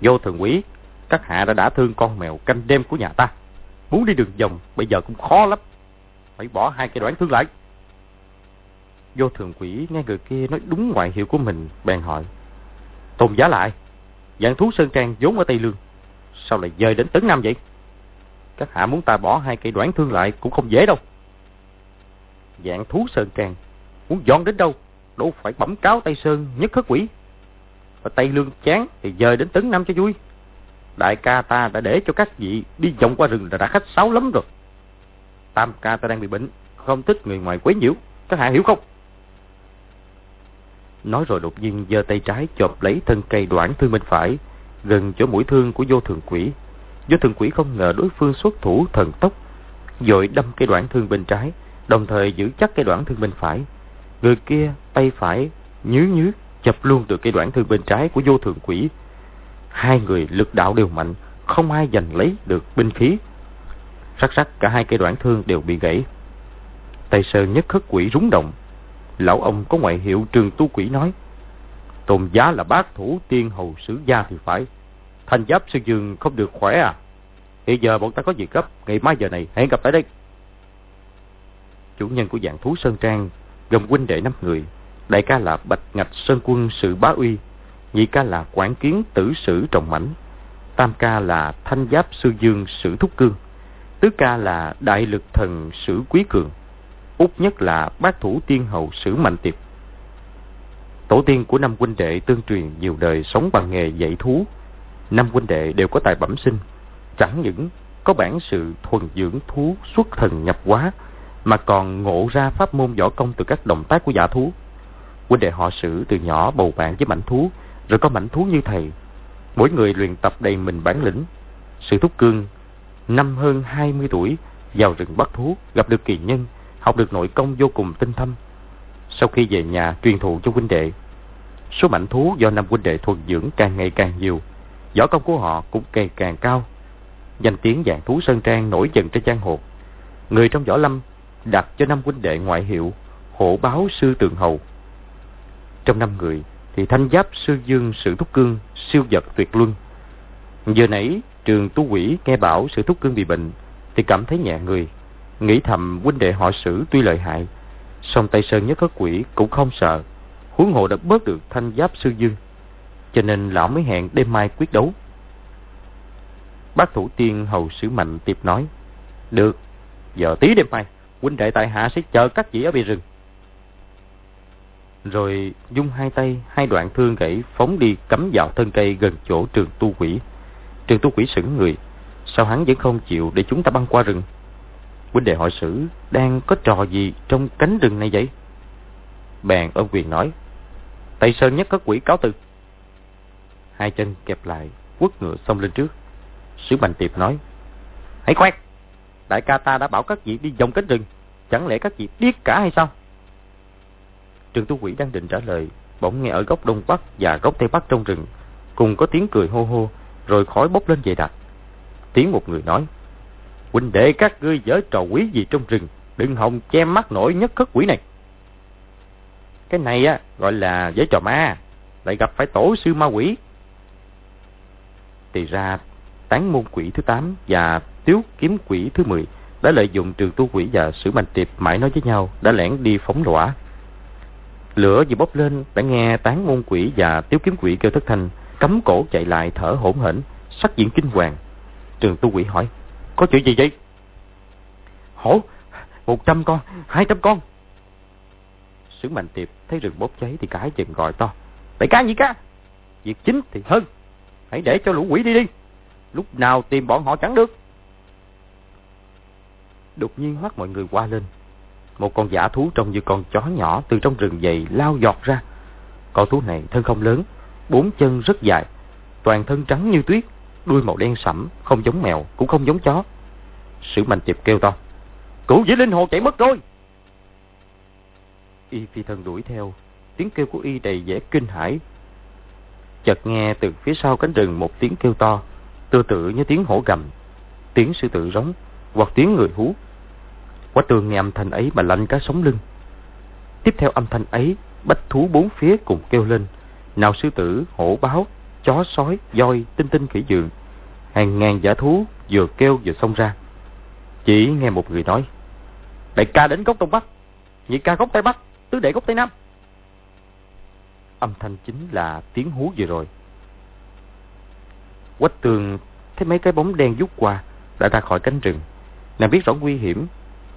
Vô thường quý, các hạ đã đả thương con mèo canh đêm của nhà ta. Muốn đi đường vòng bây giờ cũng khó lắm. Phải bỏ hai cây đoạn thương lại. Vô thường quỷ nghe người kia nói đúng ngoại hiệu của mình, bèn hỏi. Tôn giá lại, dạng thú Sơn Trang vốn ở Tây Lương. Sao lại dời đến Tấn Nam vậy? Các hạ muốn ta bỏ hai cây đoạn thương lại cũng không dễ đâu. Dạng thú Sơn Trang, muốn dọn đến đâu, đâu phải bẩm cáo Tây Sơn nhất khất quỷ. Ở Tây Lương chán thì dời đến Tấn Nam cho vui. Đại ca ta đã để cho các vị đi vòng qua rừng là đã khách sáo lắm rồi. Tam ca ta đang bị bệnh, không thích người ngoài quấy nhiễu. Các hạ hiểu không? Nói rồi đột nhiên giơ tay trái chộp lấy thân cây đoạn thương bên phải, gần chỗ mũi thương của vô thường quỷ. Vô thường quỷ không ngờ đối phương xuất thủ thần tốc, dội đâm cây đoạn thương bên trái, đồng thời giữ chắc cây đoạn thương bên phải. Người kia tay phải nhứ nhứ chập luôn từ cây đoạn thương bên trái của vô thường quỷ. Hai người lực đạo đều mạnh, không ai giành lấy được binh khí. Rắc rắc cả hai cây đoạn thương đều bị gãy. Tây Sơn nhất khất quỷ rúng động. Lão ông có ngoại hiệu trường tu quỷ nói. Tôn giá là bác thủ tiên hầu sứ gia thì phải. Thanh giáp sư dương không được khỏe à. Hiện giờ bọn ta có việc gấp, ngày mai giờ này hẹn gặp tại đây. Chủ nhân của dạng thú Sơn Trang gồm huynh đệ năm người. Đại ca là Bạch Ngạch Sơn Quân Sự Bá Uy, nhị ca là quản Kiến Tử Sử Trọng Mảnh, tam ca là Thanh Giáp Sư Dương Sử Thúc Cương, tứ ca là Đại Lực Thần Sử Quý Cường, út nhất là Bác Thủ Tiên Hậu Sử Mạnh Tiệp. Tổ tiên của năm huynh đệ tương truyền nhiều đời sống bằng nghề dạy thú. Năm huynh đệ đều có tài bẩm sinh, chẳng những có bản sự thuần dưỡng thú xuất thần nhập hóa, mà còn ngộ ra pháp môn võ công từ các động tác của giả thú. Huynh đệ họ sử từ nhỏ bầu bạn với mảnh thú, rồi có mảnh thú như thầy. Mỗi người luyện tập đầy mình bản lĩnh. Sự thúc cương, năm hơn 20 tuổi, vào rừng bắt thú, gặp được kỳ nhân, học được nội công vô cùng tinh thâm. Sau khi về nhà truyền thụ cho huynh đệ, số mảnh thú do năm huynh đệ thuần dưỡng càng ngày càng nhiều, võ công của họ cũng ngày càng cao. Danh tiếng dạng thú Sơn Trang nổi dần trên giang hồ. Người trong võ lâm đặt cho năm huynh đệ ngoại hiệu hổ báo sư tường hầu. Trong năm người thì thanh giáp sư dương sự thúc cương siêu vật tuyệt luân. Giờ nãy trường tu quỷ nghe bảo sự thúc cương bị bệnh thì cảm thấy nhẹ người. Nghĩ thầm huynh đệ họ sử tuy lợi hại song Tây Sơn nhất có quỷ cũng không sợ. Huống hộ đã bớt được thanh giáp sư dương. Cho nên lão mới hẹn đêm mai quyết đấu. Bác thủ tiên hầu sử mạnh tiếp nói. Được, giờ tí đêm mai, huynh đệ tại hạ sẽ chờ các vị ở bìa rừng. Rồi dung hai tay, hai đoạn thương gãy phóng đi cắm vào thân cây gần chỗ trường tu quỷ. Trường tu quỷ sững người, sao hắn vẫn không chịu để chúng ta băng qua rừng? Huynh đệ hỏi sử đang có trò gì trong cánh rừng này vậy? Bèn ôm quyền nói, Tây Sơn nhất có quỷ cáo từ. Hai chân kẹp lại, quất ngựa xông lên trước. sứ Bành Tiệp nói, Hãy khoét, đại ca ta đã bảo các vị đi vòng cánh rừng, chẳng lẽ các vị biết cả hay sao? Trường Tu Quỷ đang định trả lời, bỗng nghe ở góc đông bắc và góc tây bắc trong rừng, cùng có tiếng cười hô hô, rồi khói bốc lên dày đặc. Tiếng một người nói, huynh đệ các ngươi dở trò quý gì trong rừng, đừng hòng che mắt nổi nhất khất quỷ này. Cái này á gọi là giở trò ma, lại gặp phải tổ sư ma quỷ. Thì ra tán môn quỷ thứ 8 và tiếu kiếm quỷ thứ 10 đã lợi dụng trường tu quỷ và sử mạnh tiệp mãi nói với nhau đã lẻn đi phóng lỏa Lửa vừa bốc lên đã nghe tán môn quỷ và tiếu kiếm quỷ kêu thất thanh, cấm cổ chạy lại thở hổn hển, sắc diện kinh hoàng. Trường tu quỷ hỏi, có chuyện gì vậy? Hổ, một trăm con, hai trăm con. Sứ mạnh tiệp thấy rừng bốc cháy thì cái chừng gọi to. Đại ca gì ca? Việc chính thì hơn. Hãy để cho lũ quỷ đi đi. Lúc nào tìm bọn họ chẳng được. Đột nhiên mắt mọi người qua lên một con giả thú trông như con chó nhỏ từ trong rừng dày lao giọt ra. Con thú này thân không lớn, bốn chân rất dài, toàn thân trắng như tuyết, đuôi màu đen sẫm, không giống mèo, cũng không giống chó. Sử mạnh tiệp kêu to. Cụ dĩ linh hồ chạy mất rồi. Y phi thân đuổi theo, tiếng kêu của Y đầy vẻ kinh hãi. Chợt nghe từ phía sau cánh rừng một tiếng kêu to, tương tự như tiếng hổ gầm, tiếng sư tử rống, hoặc tiếng người hú. Quá tường nghe âm thanh ấy mà lạnh cả sống lưng. Tiếp theo âm thanh ấy, bách thú bốn phía cùng kêu lên. Nào sư tử, hổ báo, chó sói, voi, tinh tinh khỉ dường. Hàng ngàn giả thú vừa kêu vừa xông ra. Chỉ nghe một người nói. Đại ca đến gốc Đông Bắc, nhị ca gốc Tây Bắc, tứ đệ gốc Tây Nam. Âm thanh chính là tiếng hú vừa rồi. Quách tường thấy mấy cái bóng đen rút qua đã ra khỏi cánh rừng. Nàng biết rõ nguy hiểm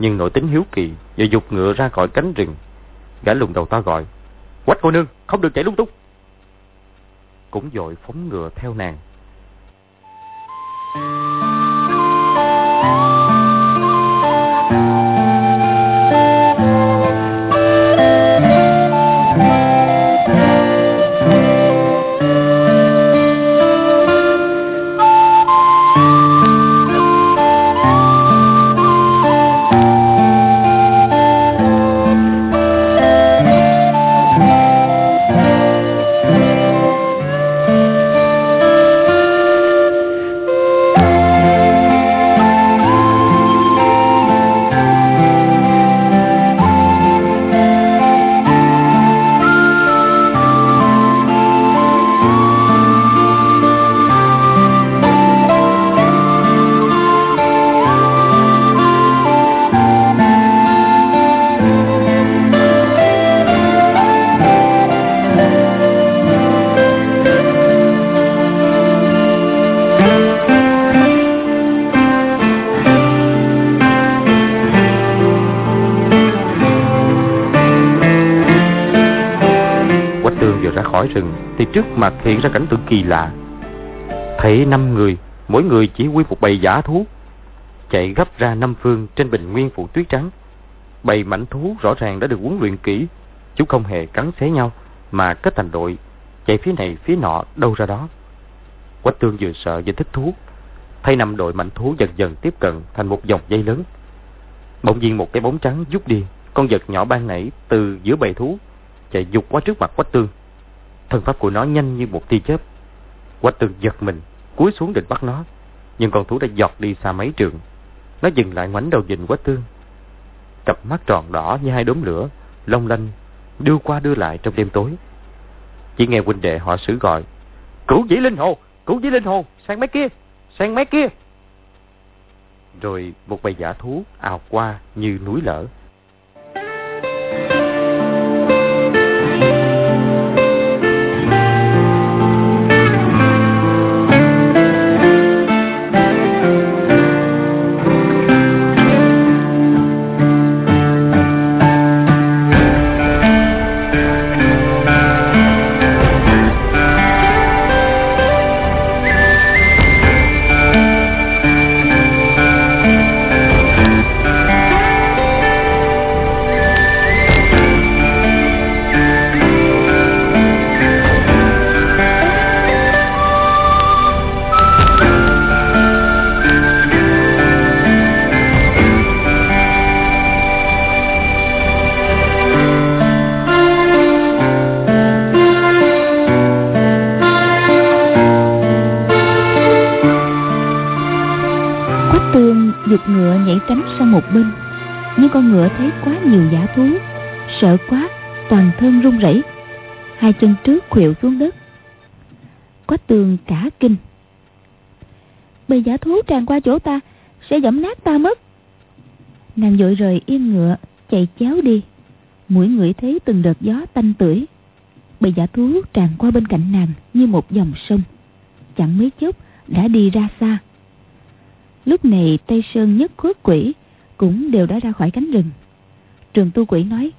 nhưng nội tính hiếu kỳ và dục ngựa ra khỏi cánh rừng. Gã lùng đầu to gọi, Quách cô nương, không được chạy lung tung. Cũng dội phóng ngựa theo nàng. Thank you. Mặt hiện ra cảnh tượng kỳ lạ. Thấy năm người, mỗi người chỉ huy một bầy giả thú, chạy gấp ra năm phương trên bình nguyên phủ tuyết trắng. Bầy mảnh thú rõ ràng đã được huấn luyện kỹ, chúng không hề cắn xé nhau mà kết thành đội, chạy phía này phía nọ đâu ra đó. Quách tương vừa sợ vừa thích thú, thấy năm đội mảnh thú dần dần tiếp cận thành một dòng dây lớn. Bỗng nhiên một cái bóng trắng rút đi, con vật nhỏ ban nãy từ giữa bầy thú chạy dục qua trước mặt Quách tương. Thân pháp của nó nhanh như một tia chớp. Quách tương giật mình, cúi xuống định bắt nó, nhưng con thú đã giọt đi xa mấy trường. Nó dừng lại ngoảnh đầu nhìn Quách tương. Cặp mắt tròn đỏ như hai đốm lửa, long lanh, đưa qua đưa lại trong đêm tối. Chỉ nghe huynh đệ họ sử gọi, Cửu dĩ linh hồ, cửu dĩ linh hồ, sang mấy kia, sang mấy kia. Rồi một bầy giả thú ào qua như núi lở. Hai chân trước khuỵu xuống đất. Quách tường cả kinh. Bầy giả thú tràn qua chỗ ta, sẽ giẫm nát ta mất. Nàng vội rời yên ngựa, chạy chéo đi. Mũi ngửi thấy từng đợt gió tanh tưởi. Bầy giả thú tràn qua bên cạnh nàng như một dòng sông. Chẳng mấy chốc đã đi ra xa. Lúc này tây sơn nhất khuất quỷ cũng đều đã ra khỏi cánh rừng. Trường tu quỷ nói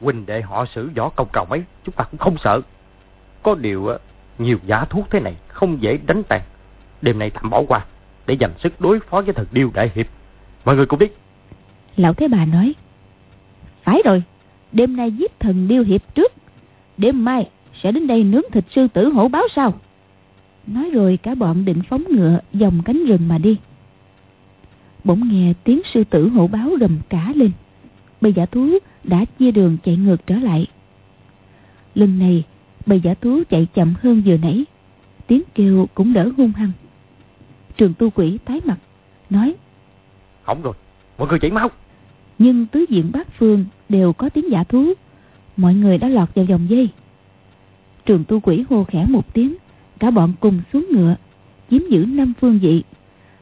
huynh đệ họ sử võ công cầu mấy, chúng ta cũng không sợ. Có điều ờ, nhiều giả thuốc thế này không dễ đánh tàn đêm nay tạm bỏ qua, để dành sức đối phó với thần điêu đại hiệp. Mọi người cũng biết lão thế bà nói, phải rồi, đêm nay giết thần điêu hiệp trước. Đêm mai sẽ đến đây nướng thịt sư tử hổ báo sau. Nói rồi cả bọn định phóng ngựa dòng cánh rừng mà đi. Bỗng nghe tiếng sư tử hổ báo gầm cả lên bầy giả thú đã chia đường chạy ngược trở lại. Lần này, bầy giả thú chạy chậm hơn vừa nãy, tiếng kêu cũng đỡ hung hăng. Trường tu quỷ tái mặt, nói Hỏng rồi, mọi người chạy mau. Nhưng tứ diện bát phương đều có tiếng giả thú, mọi người đã lọt vào vòng dây. Trường tu quỷ hô khẽ một tiếng, cả bọn cùng xuống ngựa, chiếm giữ năm phương vị,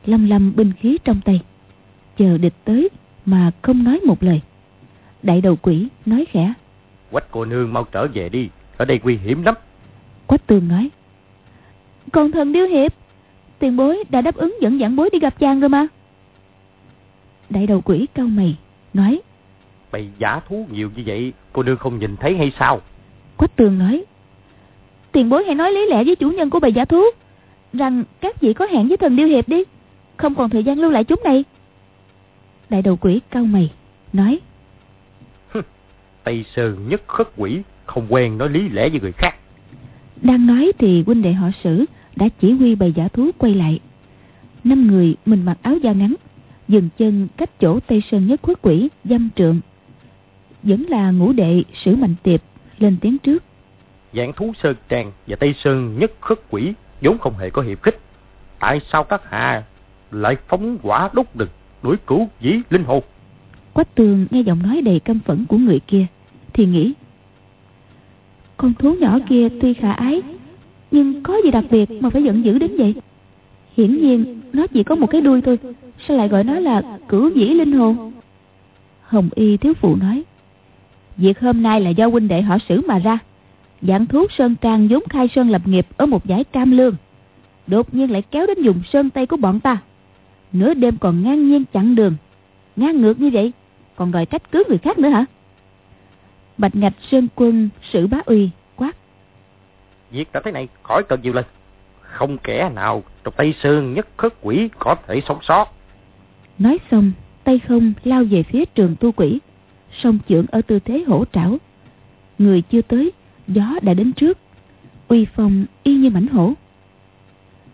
lâm lâm binh khí trong tay, chờ địch tới mà không nói một lời. Đại đầu quỷ nói khẽ. Quách cô nương mau trở về đi, ở đây nguy hiểm lắm. Quách tường nói. Còn thần điêu hiệp, tiền bối đã đáp ứng dẫn dẫn bối đi gặp chàng rồi mà. Đại đầu quỷ cao mày, nói. Bày giả thú nhiều như vậy, cô nương không nhìn thấy hay sao? Quách tường nói. Tiền bối hãy nói lý lẽ với chủ nhân của bầy giả thú, rằng các vị có hẹn với thần điêu hiệp đi, không còn thời gian lưu lại chúng này. Đại đầu quỷ cao mày, nói. Tây Sơn nhất khất quỷ, không quen nói lý lẽ với người khác. Đang nói thì huynh đệ họ sử đã chỉ huy bầy giả thú quay lại. Năm người mình mặc áo da ngắn, dừng chân cách chỗ Tây Sơn nhất khuất quỷ, dâm trượng. Vẫn là ngũ đệ sử mạnh tiệp lên tiếng trước. Dạng thú Sơn Trang và Tây Sơn nhất khất quỷ vốn không hề có hiệp khích. Tại sao các hạ lại phóng quả đốt đực đuổi cứu dĩ linh hồn? Quách tường nghe giọng nói đầy căm phẫn của người kia thì nghĩ, Con thú nhỏ kia tuy khả ái, Nhưng có gì đặc biệt mà phải giận dữ đến vậy? Hiển nhiên, Nó chỉ có một cái đuôi thôi, Sao lại gọi nó là cửu dĩ linh hồn? Hồng Y thiếu phụ nói, Việc hôm nay là do huynh đệ họ xử mà ra. Dạng thú Sơn Trang vốn khai sơn lập nghiệp Ở một giải cam lương, Đột nhiên lại kéo đến dùng sơn tây của bọn ta. Nửa đêm còn ngang nhiên chặn đường. Ngang ngược như vậy, còn đòi trách cứ người khác nữa hả? Bạch Ngạch Sơn Quân Sử Bá Uy quát. việc đã thế này khỏi cần nhiều lần. Không kẻ nào trong Tây Sơn nhất khất quỷ có thể sống sót. Nói xong, tay không lao về phía trường tu quỷ. Song trưởng ở tư thế hổ trảo. Người chưa tới, gió đã đến trước. Uy phong y như mảnh hổ.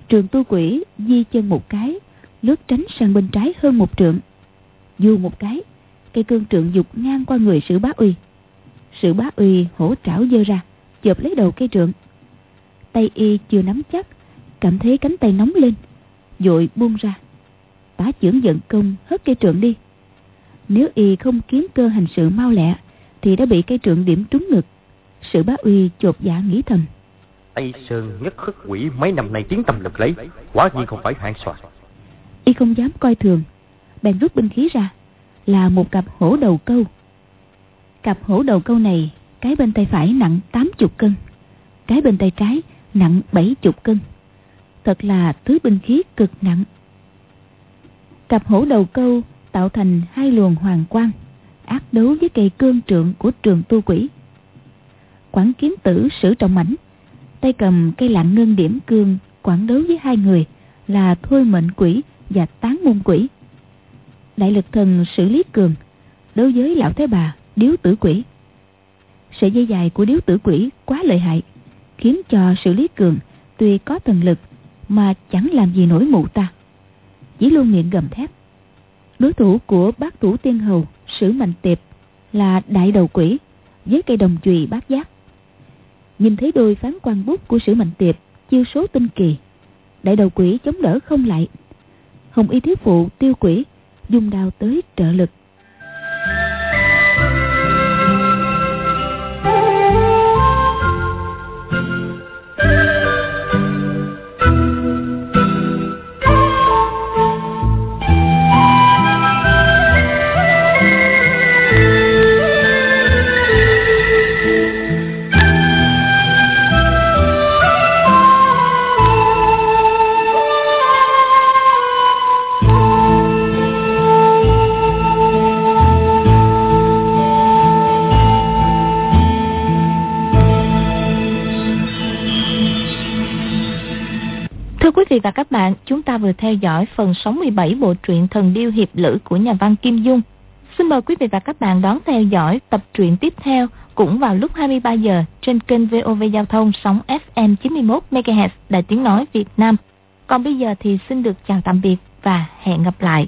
Trường tu quỷ di chân một cái, lướt tránh sang bên trái hơn một trượng. Dù một cái, cây cương trượng dục ngang qua người sử bá uy. Sử bá uy hổ trảo dơ ra, chộp lấy đầu cây trượng. Tay y chưa nắm chắc, cảm thấy cánh tay nóng lên, dội buông ra. Tá trưởng giận công hất cây trượng đi. Nếu y không kiếm cơ hành sự mau lẹ, thì đã bị cây trượng điểm trúng ngực. Sử bá uy chột dạ nghĩ thầm. Tây Sơn nhất khất quỷ mấy năm nay tiếng tâm lực lấy, quả nhiên không phải hạng soạn. Y không dám coi thường, bèn rút binh khí ra, là một cặp hổ đầu câu. Cặp hổ đầu câu này, cái bên tay phải nặng 80 cân, cái bên tay trái nặng 70 cân. Thật là thứ binh khí cực nặng. Cặp hổ đầu câu tạo thành hai luồng hoàng quang, ác đấu với cây cương trượng của trường tu quỷ. Quảng kiếm tử sử trọng mảnh, tay cầm cây lạng ngân điểm cương quản đấu với hai người là thôi mệnh quỷ và tán môn quỷ. Đại lực thần xử lý cường đối với lão thế bà điếu tử quỷ. Sợi dây dài của điếu tử quỷ quá lợi hại, khiến cho sự lý cường tuy có thần lực mà chẳng làm gì nổi mụ ta. Chỉ luôn miệng gầm thép. Đối thủ của bác thủ tiên hầu sử mạnh tiệp là đại đầu quỷ với cây đồng chùy bát giác. Nhìn thấy đôi phán quan bút của sử mạnh tiệp chiêu số tinh kỳ. Đại đầu quỷ chống đỡ không lại. Hồng y thiếu phụ tiêu quỷ dùng đao tới trợ lực. Vị và các bạn, chúng ta vừa theo dõi phần 67 bộ truyện Thần Điêu Hiệp Lữ của nhà văn Kim Dung. Xin mời quý vị và các bạn đón theo dõi tập truyện tiếp theo cũng vào lúc 23 giờ trên kênh VOV Giao thông sóng FM 91 MHz Đài Tiếng nói Việt Nam. Còn bây giờ thì xin được chào tạm biệt và hẹn gặp lại.